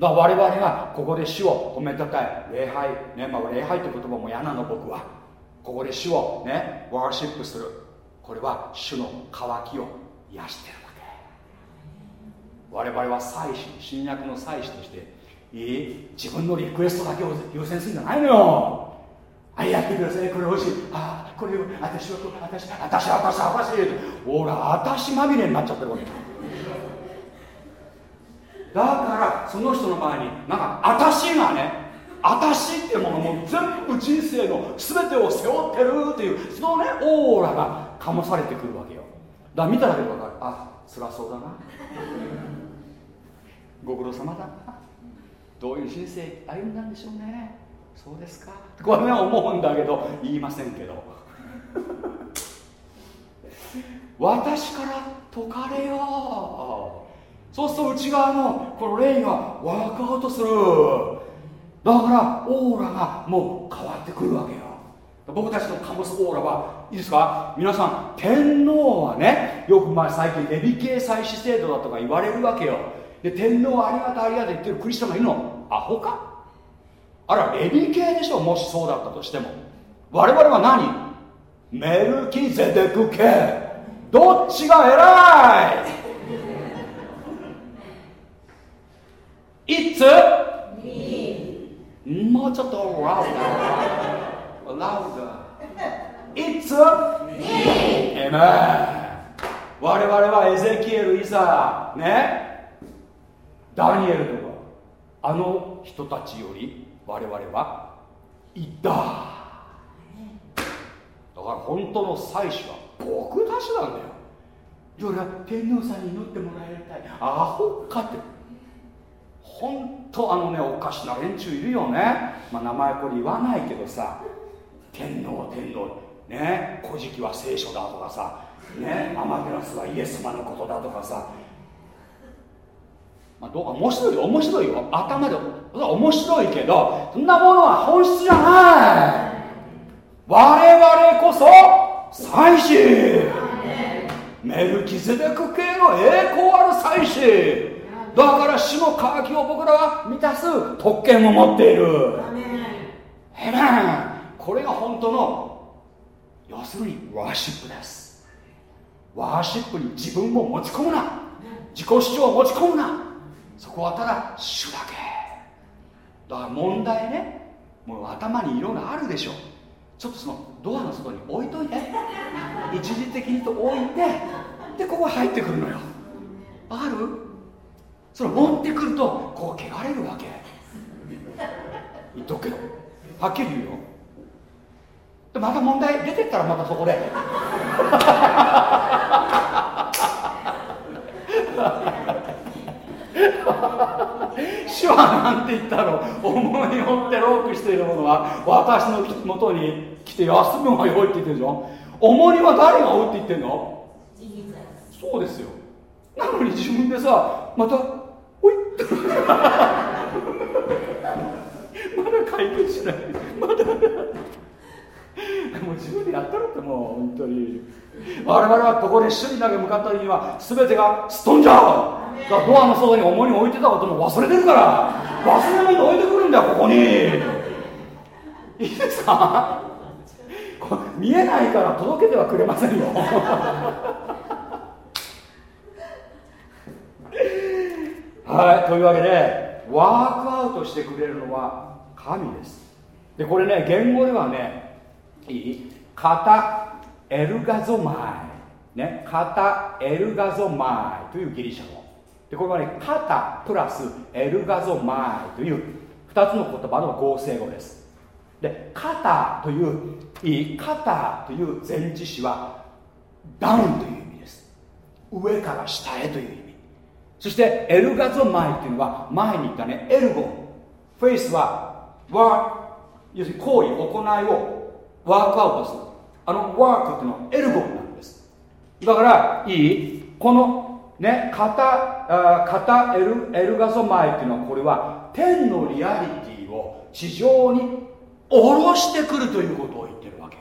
だから我々がここで死を褒めたたえ礼拝、ねまあ、礼拝って言葉も嫌なの僕は。ここで死をねワーシップする。これは主の渇きを癒してるわけ。我々は祭司新約の祭司としていい自分のリクエストだけを優先するんじゃないのよ。あやってください。これ欲しい。ああこれ私は私私私私ほら私まみれになっちゃってるわけ。だからその人の前になんか私がね私ってものも全部人生の全てを背負ってるっていうそのねオーラが醸されてくるわけよ。だから見ただけで分かる。あ辛そうだな。ご苦労様だ。などういう人生歩んだんでしょうね。そうですか。これは思うんだけど言いませんけど。私から解かれよう。そうすると内側のこの霊がワークアウトする。だからオーラがもう変わってくるわけよ。僕たちの醸すオーラはいいですか？皆さん天皇はねよくまあ最近エビ系祭祀制度だとか言われるわけよ。で天皇はありがとうありがとう言ってるクリスチャンがいるの。アホか？あらレビ系でしょもしそうだったとしても。我々は何？メルキゼデク系。どっちが偉い？It's もうちょっとラウダーラウダー It's エメ我々はエゼキエル・イザね。ダニエルとかあの人たちより我々はいた。だから本当の祭司は僕たちなんだよ。じゃあ天皇さんに祈ってもらいたい。アホかって。本当あのねおかしな連中いるよね、まあ、名前これ言わないけどさ天皇天皇ね古事記は聖書だとかさねアマテラスはイエス様のことだとかさ。まあ、どうか面白いよ面白いよ。頭で面白いけどそんなものは本質じゃない。我々こそ祭司。メルキゼデク系の栄光ある祭司。だから死の渇きを僕らは満たす特権を持っている。ヘメン。これが本当の要するにワーシップです。ワーシップに自分を持ち込むな。自己主張を持ち込むな。そこはただ主だけ。だから問題ね。もう頭にいろいろあるでしょ。ちょっとそのドアの外に置いといて。一時的にと置いて。でここ入ってくるのよ。ある？それ持ってくるとこう汚れるわけ。言っとくけどはっきり言うよ。でまた問題出てったらまたそこで。主は何て言ったろう重荷を負ってロークしている者は私のもとに来て休むがよいって言ってるでしょ？重荷は誰が負うって言ってんの？そうですよ。なのに自分でさまたまだ解決しない。まだ。もう自分でやったろってもう本当に。我々はここで主にだけ向かった時には全てがすっ飛んじゃうだドアの外に重荷置いてたことも忘れてるから。忘れ物置いてくるんだよここに。いいですか？見えないから届けてはくれませんよ。はい。というわけでワークアウトしてくれるのは神です。でこれね言語ではねいい？カタエルガゾマイ。ねカタエルガゾマイというギリシャ語。でこれはね肩プラスエルガゾマイという2つの言葉の合成語です。でカタといういい？カタという前置詞はダウンという意味です。上から下へという意味そしてエルガゾマイというのは前に言ったね。エルゴ。ンフェイスはワー要するに行為行いを work out する。あの work っていうのはエルゴンなんです。だからいい？このねカタあ肩エルエルガゾマイっていうのはこれは天のリアリティを地上に下ろしてくるということを言ってるわけ。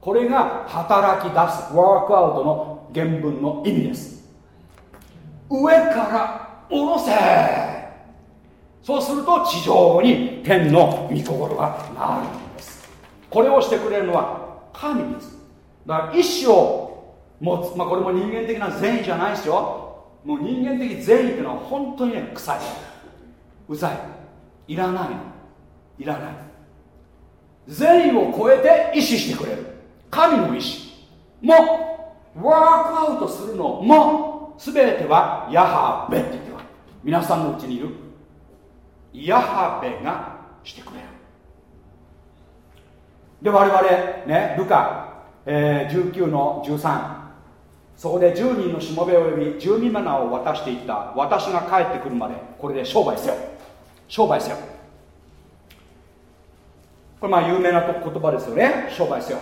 これが働き出すワークアウトの原文の意味です。上から下ろせ。そうすると地上に天の御心がなるんです。これをしてくれるのは神です。だから意志を持つ、まあ、これも人間的な善意じゃないですよ。もう人間的善意っていうのは本当にね臭い。うざい。いらないの。いらない。善意を超えて意志してくれる。神の意志。もワークアウトするのも全てはヤハベって言ってる皆さんのうちにいる。ヤハベがしてくれる。で我々ねルカ、えー、19の13そこで10人のしもべを呼び12マナを渡していった。私が帰ってくるまでこれで商売せよ。商売せよ。これまあ有名な言葉ですよね。商売せよ。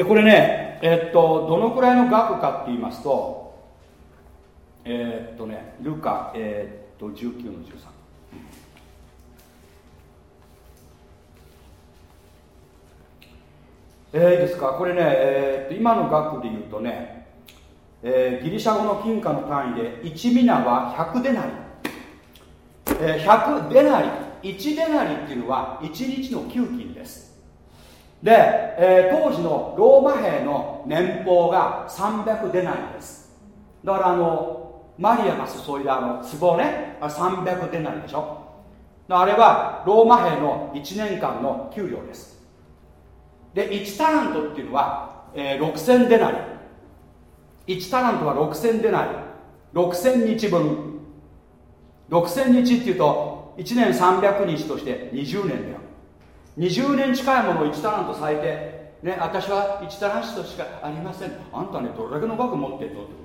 でこれねえっとどのくらいの額かって言いますとえっとねルカえっと19の13えー、いいですか？これね、えー、今の額で言うとね、えー、ギリシャ語の金貨の単位で1ミナは100デナリ、えー、100デナリ1デナリっていうのは1日の給金です。で、えー、当時のローマ兵の年俸が300デナリです。だからあのマリアが注いだあの壺ね。300デナリでしょ。あれはローマ兵の1年間の給料です。で1タラントっていうのは、えー、6000デナリ。1タラントは6000デナリ。6000日分。6000日っていうと1年300日として20年だよ。20年近いものを1タラント最低ね私は1タラントしかありませんあんたねどれだけの額持ってんのってこ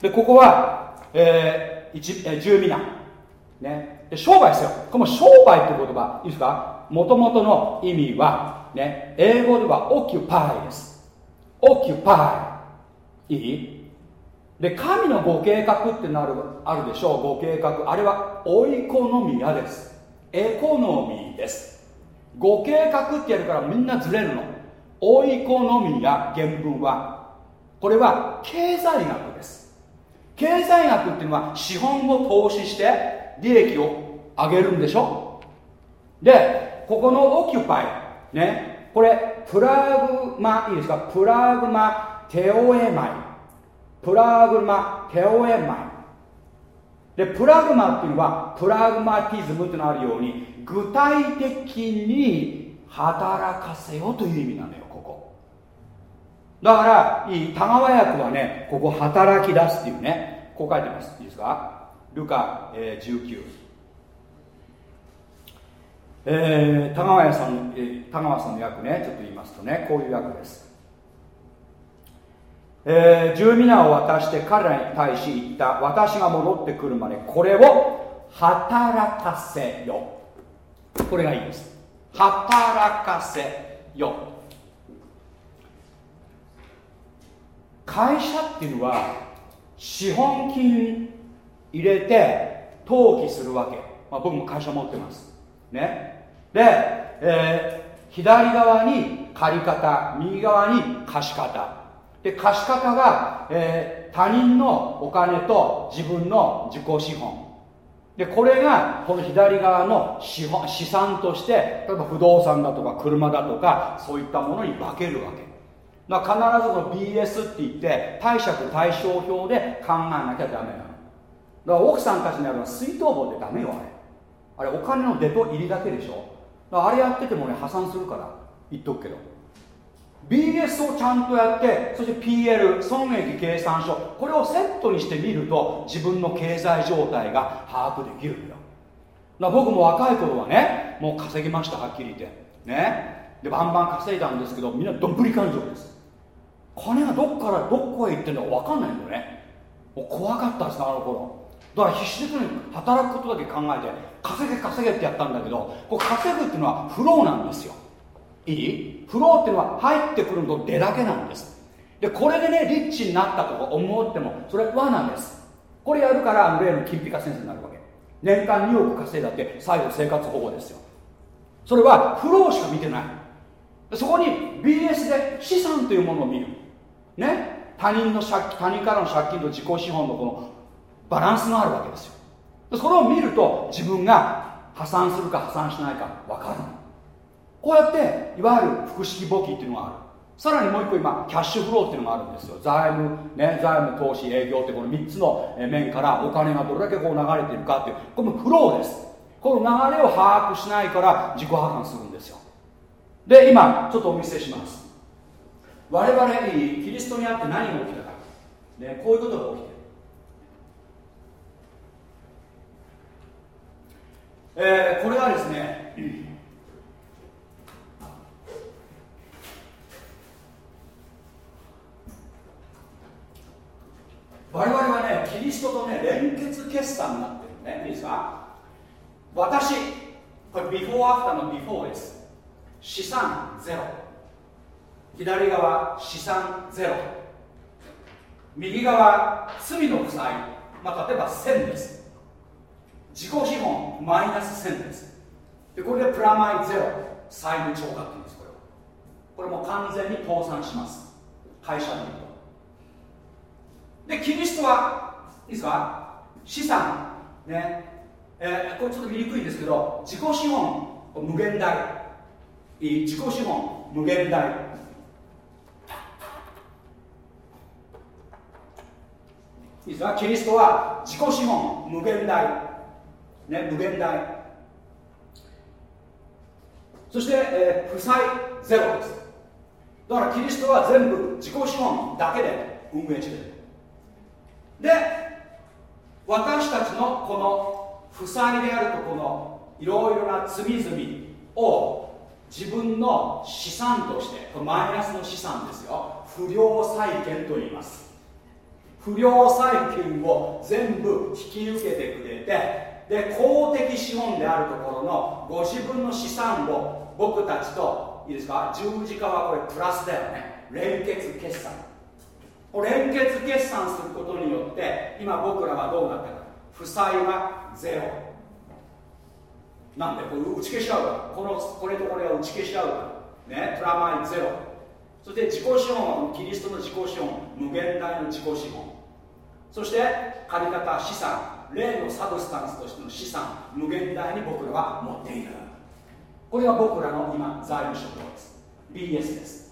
とでここは、えー、1えー、10ミナね商売ですよこの商売って言葉いいですか？もともとの意味は、ね、英語ではオキュパイです。オキュパイ。いい？で、神のご計画ってなる、あるでしょう、ご計画。あれはオイコノミアです。エコノミーです。ご計画ってやるからみんなずれるの。オイコノミア原文は、これは経済学です。経済学っていうのは資本を投資して利益を上げるんでしょで、ここのオキュパイねこれプラグマいいですか？プラグマテオエマイプラグマテオエマイでプラグマっていうのはプラグマティズムってのあるように具体的に働かせようという意味なのよここ。だからいい田川役はねここ働き出すっていうね。こう書いてます。いいですか？ルカ、えー、19えー、田川さん、えー、田川さんの役ねちょっと言いますとねこういう役です、えー、十皆を渡して彼らに対し言った。私が戻ってくるまでこれを働かせよ。これがいいです。働かせよ。会社っていうのは資本金入れて登記するわけ、まあ、僕も会社持ってます。ね。で、えー、左側に借り方右側に貸し方。で貸方が、えー、他人のお金と自分の自己資本。でこれがこの左側の資本資産として例えば不動産だとか車だとかそういったものに分けるわけ。だから必ずこの BS って言って貸借対照表で考えなきゃダメなの。だから奥さんたちにあるのは水筒棒でダメよあれ。あれお金の出と入りだけでしょ。あれやっててもね破産するから。言っとくけど。BS をちゃんとやってそして PL 損益計算書これをセットにしてみると自分の経済状態が把握できるんだだ僕も若い頃はねもう稼ぎましたはっきり言って。ね。でバンバン稼いだんですけどみんなどんぶり勘定です。金がどっからどこへ行ってんのか分かんないんだよね。もう怖かったですあの頃。だから必死でとに働くことだけ考えて稼げ稼げってやったんだけどこう稼ぐっていうのはフローなんですよ。いい？フローっていうのは入ってくるのと出だけなんです。でこれでねリッチになったとか思ってもそれは罠です。これやるから例の金ピカ先生になるわけ。年間2億稼いだって最後生活保護ですよ。それはフローしか見てない。そこに BS で資産というものを見る。ね？他人の借金他人からの借金と自己資本のこのバランスがあるわけですよ。それを見ると自分が破産するか破産しないか分かるこうやっていわゆる複式簿記っていうのがある。さらにもう一個今キャッシュフローっていうのがあるんですよ。財務、ね、財務投資営業ってこの3つの面からお金がどれだけこう流れているかっていう。このフローです。この流れを把握しないから自己破産するんですよ。で今ちょっとお見せします。我々にキリストにあって何が起きたか、ね、こういうことが起きてる。えー、これはですね、我々はねキリストとね連結決算になってるねいいですか私これ before after の before です。資産ゼロ。左側資産ゼロ。右側罪の負債、まあ、例えば1000です。自己資本マイナス1000です。でこれでプラマイゼロ。債務超過っていうんですこれこれも完全に倒産します。会社に。でキリストはいいですか？資産。ね。えー、これちょっと見にくいんですけど自己資本無限大。いい自己資本無限大。いいですか？キリストは自己資本無限大。ね無限大。そして、えー、負債ゼロです。だからキリストは全部自己資本だけで運営してる。で私たちのこの負債であるとこのいろいろな罪々を自分の資産としてマイナスの資産ですよ。不良債権と言います。不良債権を全部引き受けてくれてで公的資本であるところのご自分の資産を僕たちといいですか？十字架はこれプラスだよね。連結決算。連結決算することによって今僕らはどうなったか。負債はゼロ。なんでこれ打ち消し合うか。らこのこれとこれは打ち消し合うか。らねプラマイゼロ。そして自己資本はキリストの自己資本。無限大の自己資本。そして借方資産。例のサブスタンスとしての資産。無限大に僕らは持っている。これが僕らの今財務諸表です。BS です。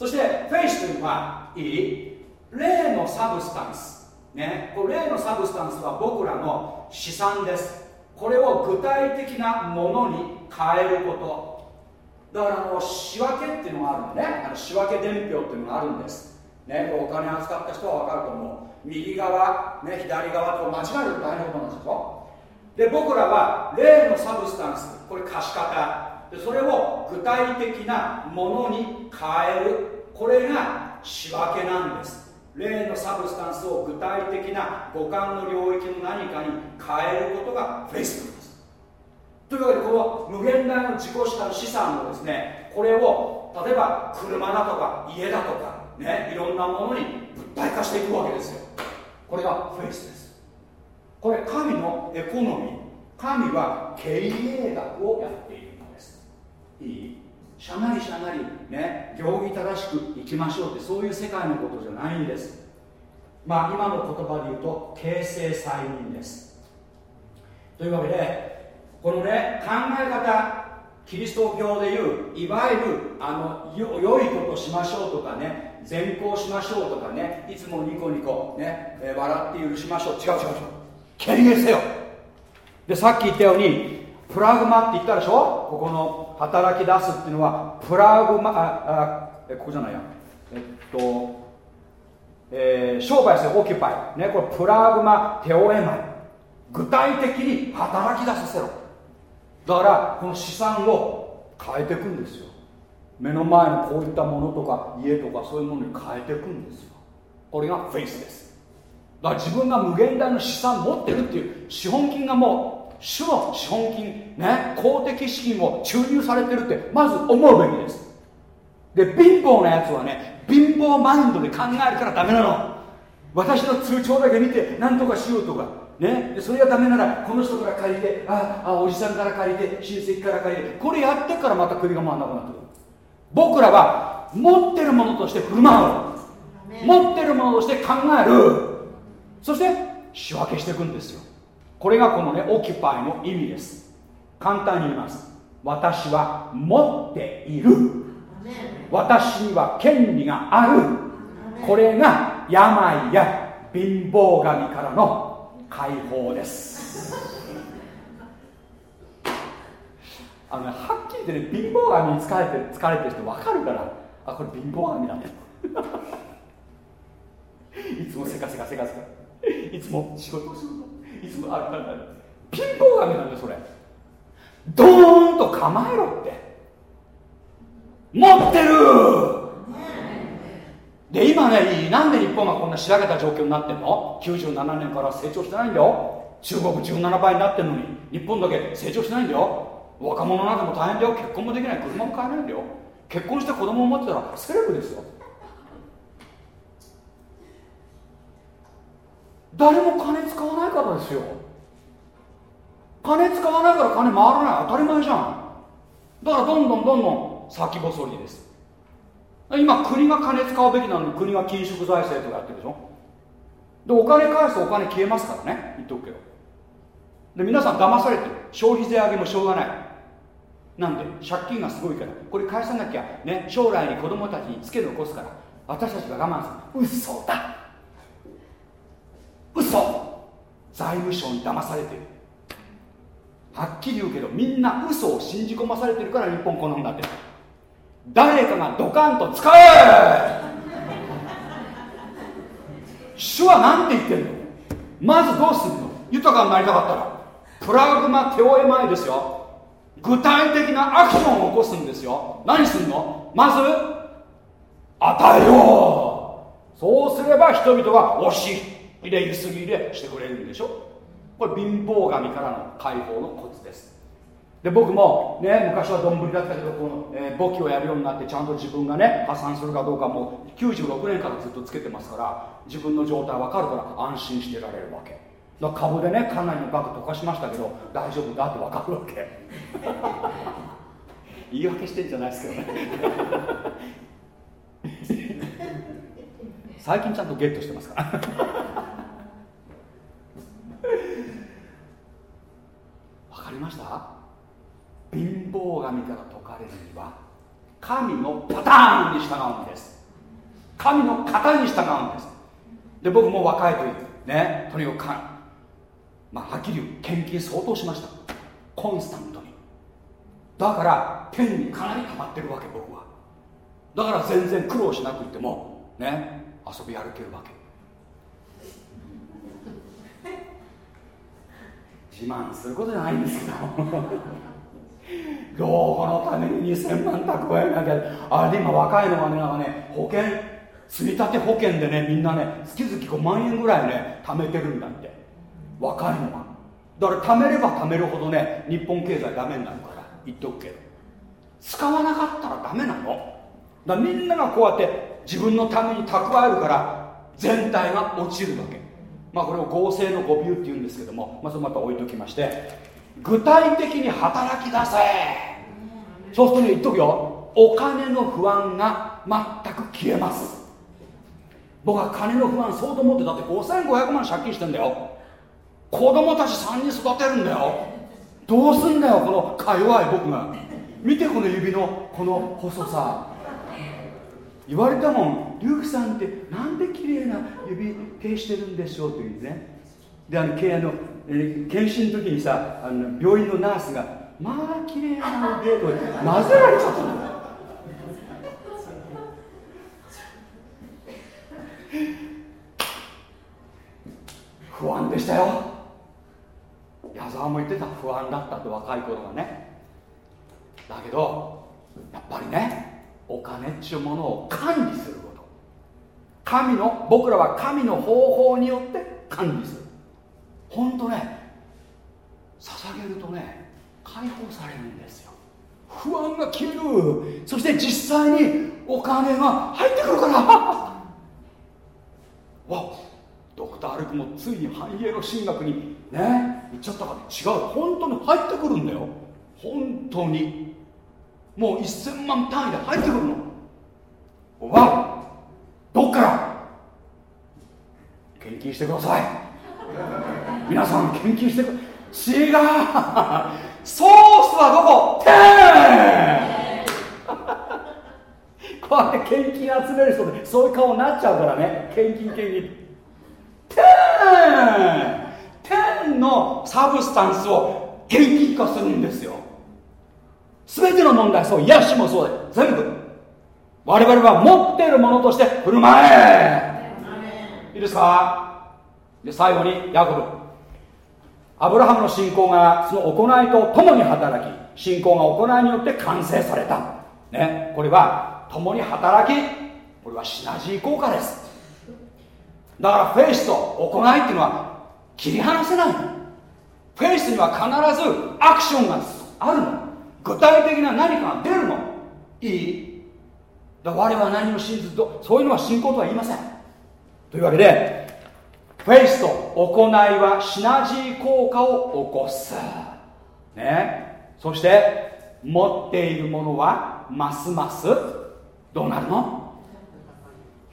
そしてフェイスというのはいい？例の substance。ね。これ例の substance は僕らの資産です。これを具体的なものに変えること。だからあの仕分けっていうのがあるんでね。あの仕分け伝票っていうのがあるんです。ね。お金扱った人は分かると思う。右側、ね、左側と間違えると大変なことなんですよで僕らは例の substance。これ貸方。でそれを具体的なものに変える。これが仕分けなんです。例の substance を具体的な五感の領域の何かに変えることがフェイスブックです。というわけでこの無限大の自己資産をですねこれを例えば車だとか家だとかねいろんなものに物体化していくわけですよ。これがフェイスです。これ神のエコノミー。神は経営学をやっている。いい。しゃなりしゃなりね行儀正しくいきましょうってそういう世界のことじゃないんです。まあ今の言葉で言うと形成再任です。というわけでこのね考え方キリスト教でいういわゆるあの良いことしましょうとかね善行しましょうとかねいつもニコニコね、笑って許しましょう。違う違う違う。経営せよ。でさっき言ったようにプラグマって言ったでしょ？ここの働き出すっていうのはプラグマああここじゃないや。えっと、えー商売するオキュパイ、ね、これプラグマテオエマイ具体的に働き出させろ。だからこの資産を変えていくんですよ。目の前のこういったものとか家とかそういうものに変えていくんですよ。これがフェイスです。だから自分が無限大の資産持ってるっていう資本金がもう主の資本金ね公的資金を注入されてるってまず思うべきです。で貧乏なやつはね貧乏マインドで考えるからダメなの。私の通帳だけ見て何とかしようとか。ねでそれがダメならこの人から借りてああおじさんから借りて親戚から借りてこれやってからまた首が回らなくなってくる。僕らは持ってるものとして振る舞う。持ってるものとして考える。そして仕分けしていくんですよこれがこのねオキュパイの意味です。簡単に言います。私は持っている。私には権利がある。これが病や貧乏神からの解放です。あのねはっきり言ってね貧乏神に疲れてる疲れてる人分かるから。あこれ貧乏神だね いつもせかせかせかせか。いつも仕事。をするのいつもあるあるある貧乏神なんだそれ。ドーンと構えろって。持ってる。で今ねなんで日本がこんなしらけた状況になってんの？97年から成長してないんだよ。中国17倍になってんのに日本だけ成長してないんだよ。若者なんかも大変だよ。結婚もできない。車も買えないんだよ。結婚して子供を持ってたらセレブですよ。誰も金使わないからですよ。金使わないから金回らない。当たり前じゃん。だからどんどんどんどん先細りです。今国が金使うべきなのに国が緊縮財政とかやってるでしょ。でお金返すとお金消えますからね。言っとくけど。で皆さん騙されてる。消費税上げもしょうがない。なんで借金がすごいから。これ返さなきゃね将来に子供たちにつけ残すから。私たちが我慢する。嘘だ。嘘。財務省に騙されてる。はっきり言うけどみんな嘘を信じ込まされてるから日本こんなんだって。誰かがドカンと使え。主は何て言ってんの。まずどうするの。豊かになりたかったら。プラグマテオエマイですよ。具体的なアクションを起こすんですよ。何するの。まず与えよう。そうすれば人々が押しい。入れゆすぎ入れしてくれるんでしょ？これ貧乏神からの解放のコツです。で僕もね昔は丼だったけどこの、えー簿記をやるようになってちゃんと自分がね破産するかどうかもう96年からずっとつけてますから自分の状態分かるから安心してられるわけ。だ株でねかなりの額溶かしましたけど大丈夫だって分かるわけ。言い訳してんじゃないですけどね 最近ちゃんとゲットしてますから。わかりました？貧乏神から解かれるには神のパターンに従うんです。神の型に従うんです。で僕も若い時ねとにかくかまあはっきり言う献金相当しました。コンスタントに。だから天にかなり溜まってるわけ僕は。だから全然苦労しなくってもね遊び歩けるわけ。自慢することじゃないんですけど。老後のために2000万蓄えなきゃ。あれで今若いのがねなんかね保険。積立保険でねみんなね月々5万円ぐらいね貯めてるんだって。若いのが。だから貯めれば貯めるほどね日本経済ダメになるから。言っとくけど。使わなかったらダメなの。だみんながこうやって自分のために蓄えるから全体が落ちるわけ。まあこれを合成の語尾っていうんですけども、まあ、それまた置いときまして具体的に働き出せ。そうするとね言っとくよ。お金の不安が全く消えます。僕は金の不安相当持ってだって5500万借金してんだよ。子供たち3人育てるんだよ。どうすんだよこのか弱い僕が。見てこの指のこの細さ。言われたもん「リュウキさんってなんで綺麗な指手してるんでしょう」って言うね。であのけあの、えー検診の時にさあの病院のナースがまあ綺麗なゲートでなぜられちゃったの不安でしたよ。矢沢も言ってた不安だったって若い頃はね。だけどやっぱりねお金っていうものを管理すること。神の僕らは神の方法によって管理する。本当ね捧げるとね解放されるんですよ。不安が消える。そして実際にお金が入ってくるから。わドクター・アルクもついに繁栄の神学にね行っちゃったから。違う本当に入ってくるんだよ。本当に。もう1000万単位で入ってくるの。わどっから？献金してください。皆さん献金してく違う。ソースはどこ？天 これ献金集める人でそういう顔になっちゃうからね。献金献金天天のサブスタンスを現金化するんですよ。全ての問題そう癒しもそうで全部。我々は持っているものとして振る舞え。いいですか？で最後にヤコブ。アブラハムの信仰がその行いと共に働き信仰が行いによって完成された、ね、これは共に働きこれはシナジー効果です。だからフェイスと行いっていうのは切り離せない。フェイスには必ずアクションがあるの具体的な何かが出るの？いい？だ我は何も信じずとそういうのは信仰とは言いません。というわけでフェイスと行いはシナジー効果を起こす。ね？そして持っているものはますますどうなるの？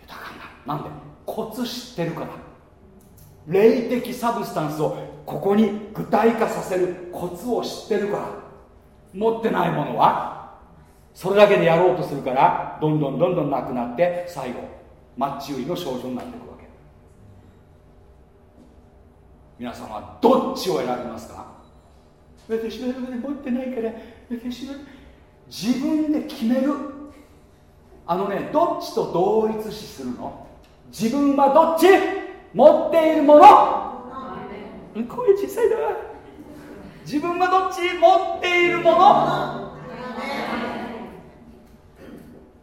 豊かになる。なんで？コツ知ってるから。霊的サブスタンスをここに具体化させるコツを知ってるから。持ってないものはそれだけでやろうとするからどんどんどんどんなくなって最後マッチ売りの症状になっていくわけ。皆さんはどっちを選びますか？私は持ってないから私は自分で決める。あのねどっちと同一視するの？自分はどっち？持っているもの？声小さいな自分はどっち持っているもの？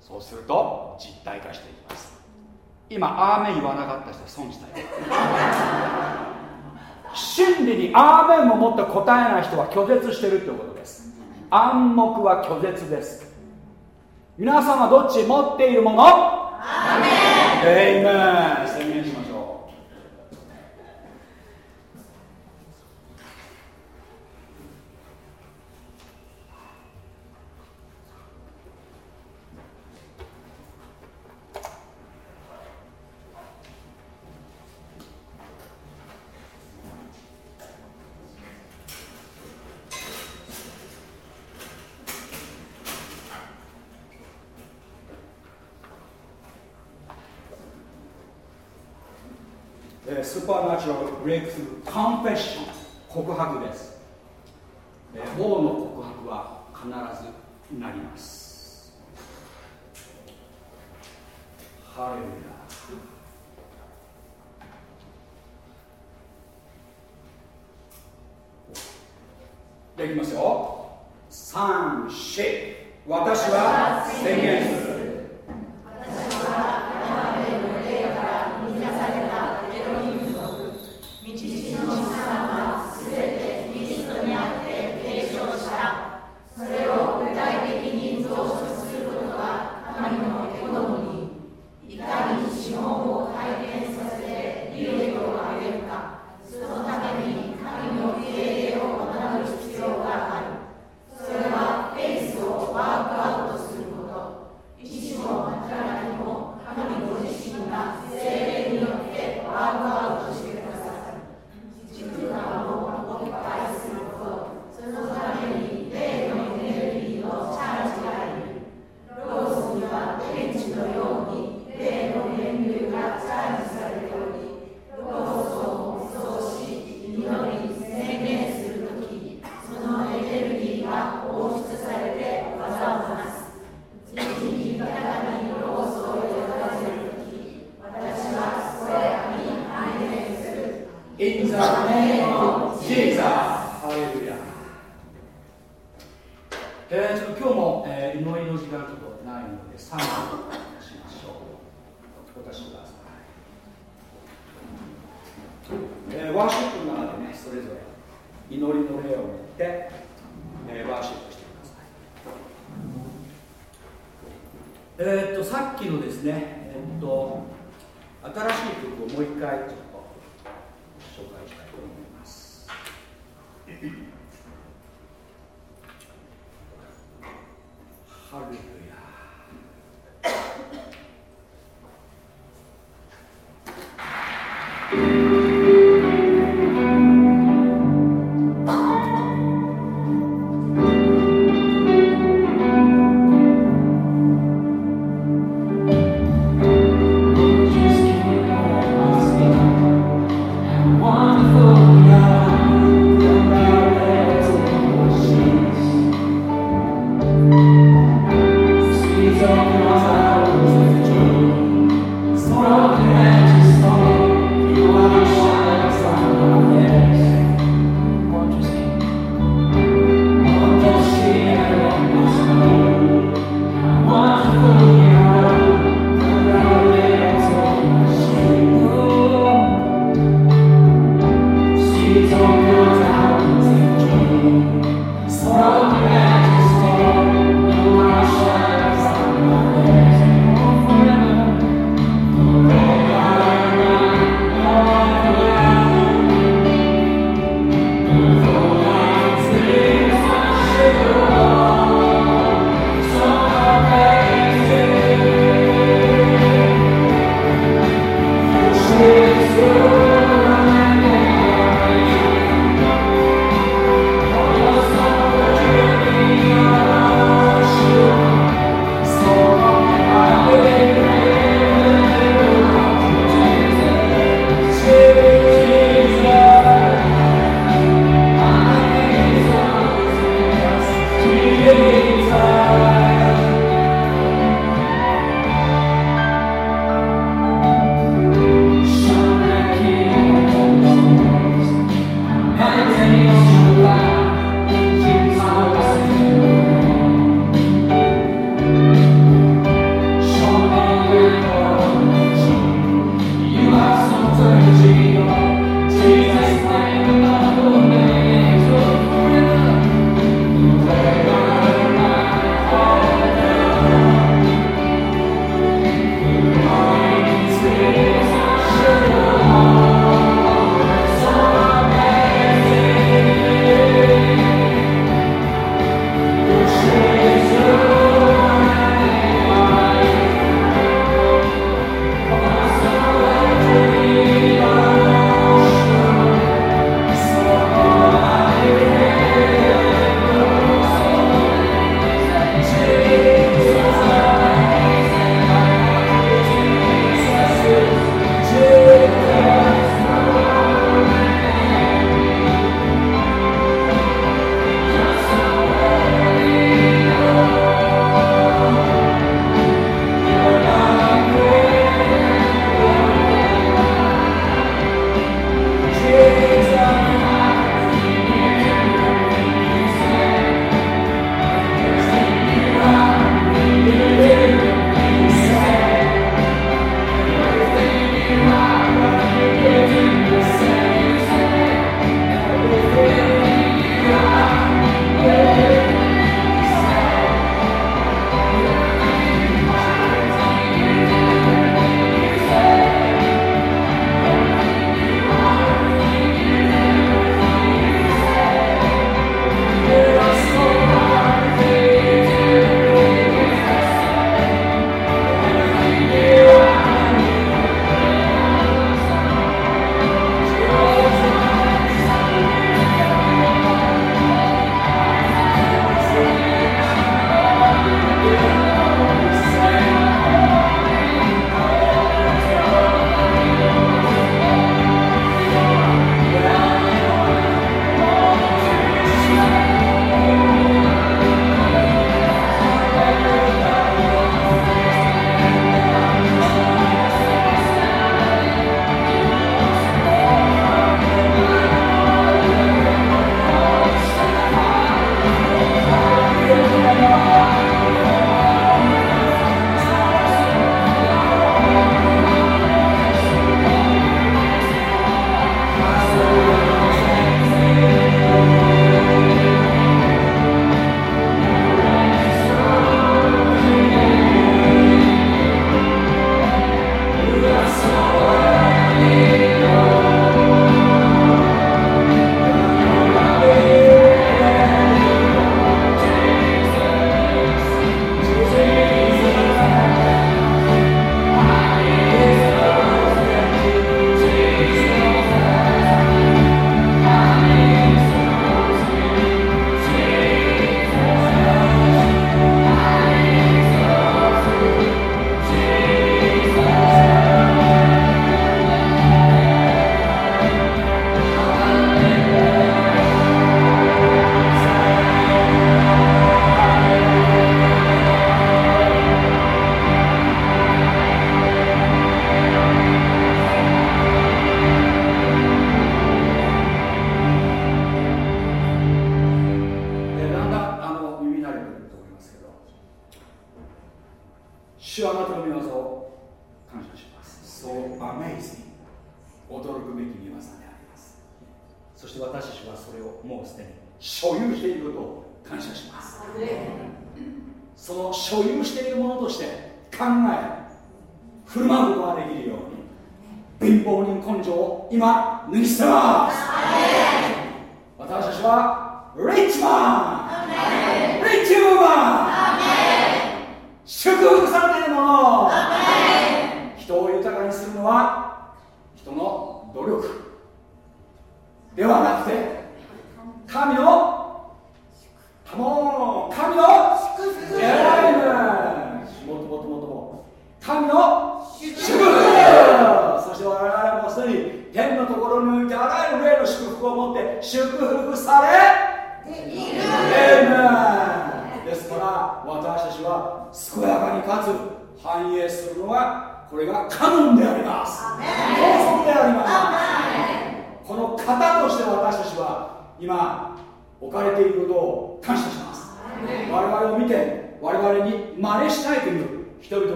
そうすると実体化していきます。今アーメン言わなかった人は損したよ。真理にアーメンももって答えない人は拒絶してるということです。暗黙は拒絶です。皆さんはどっち持っているもの？アーメン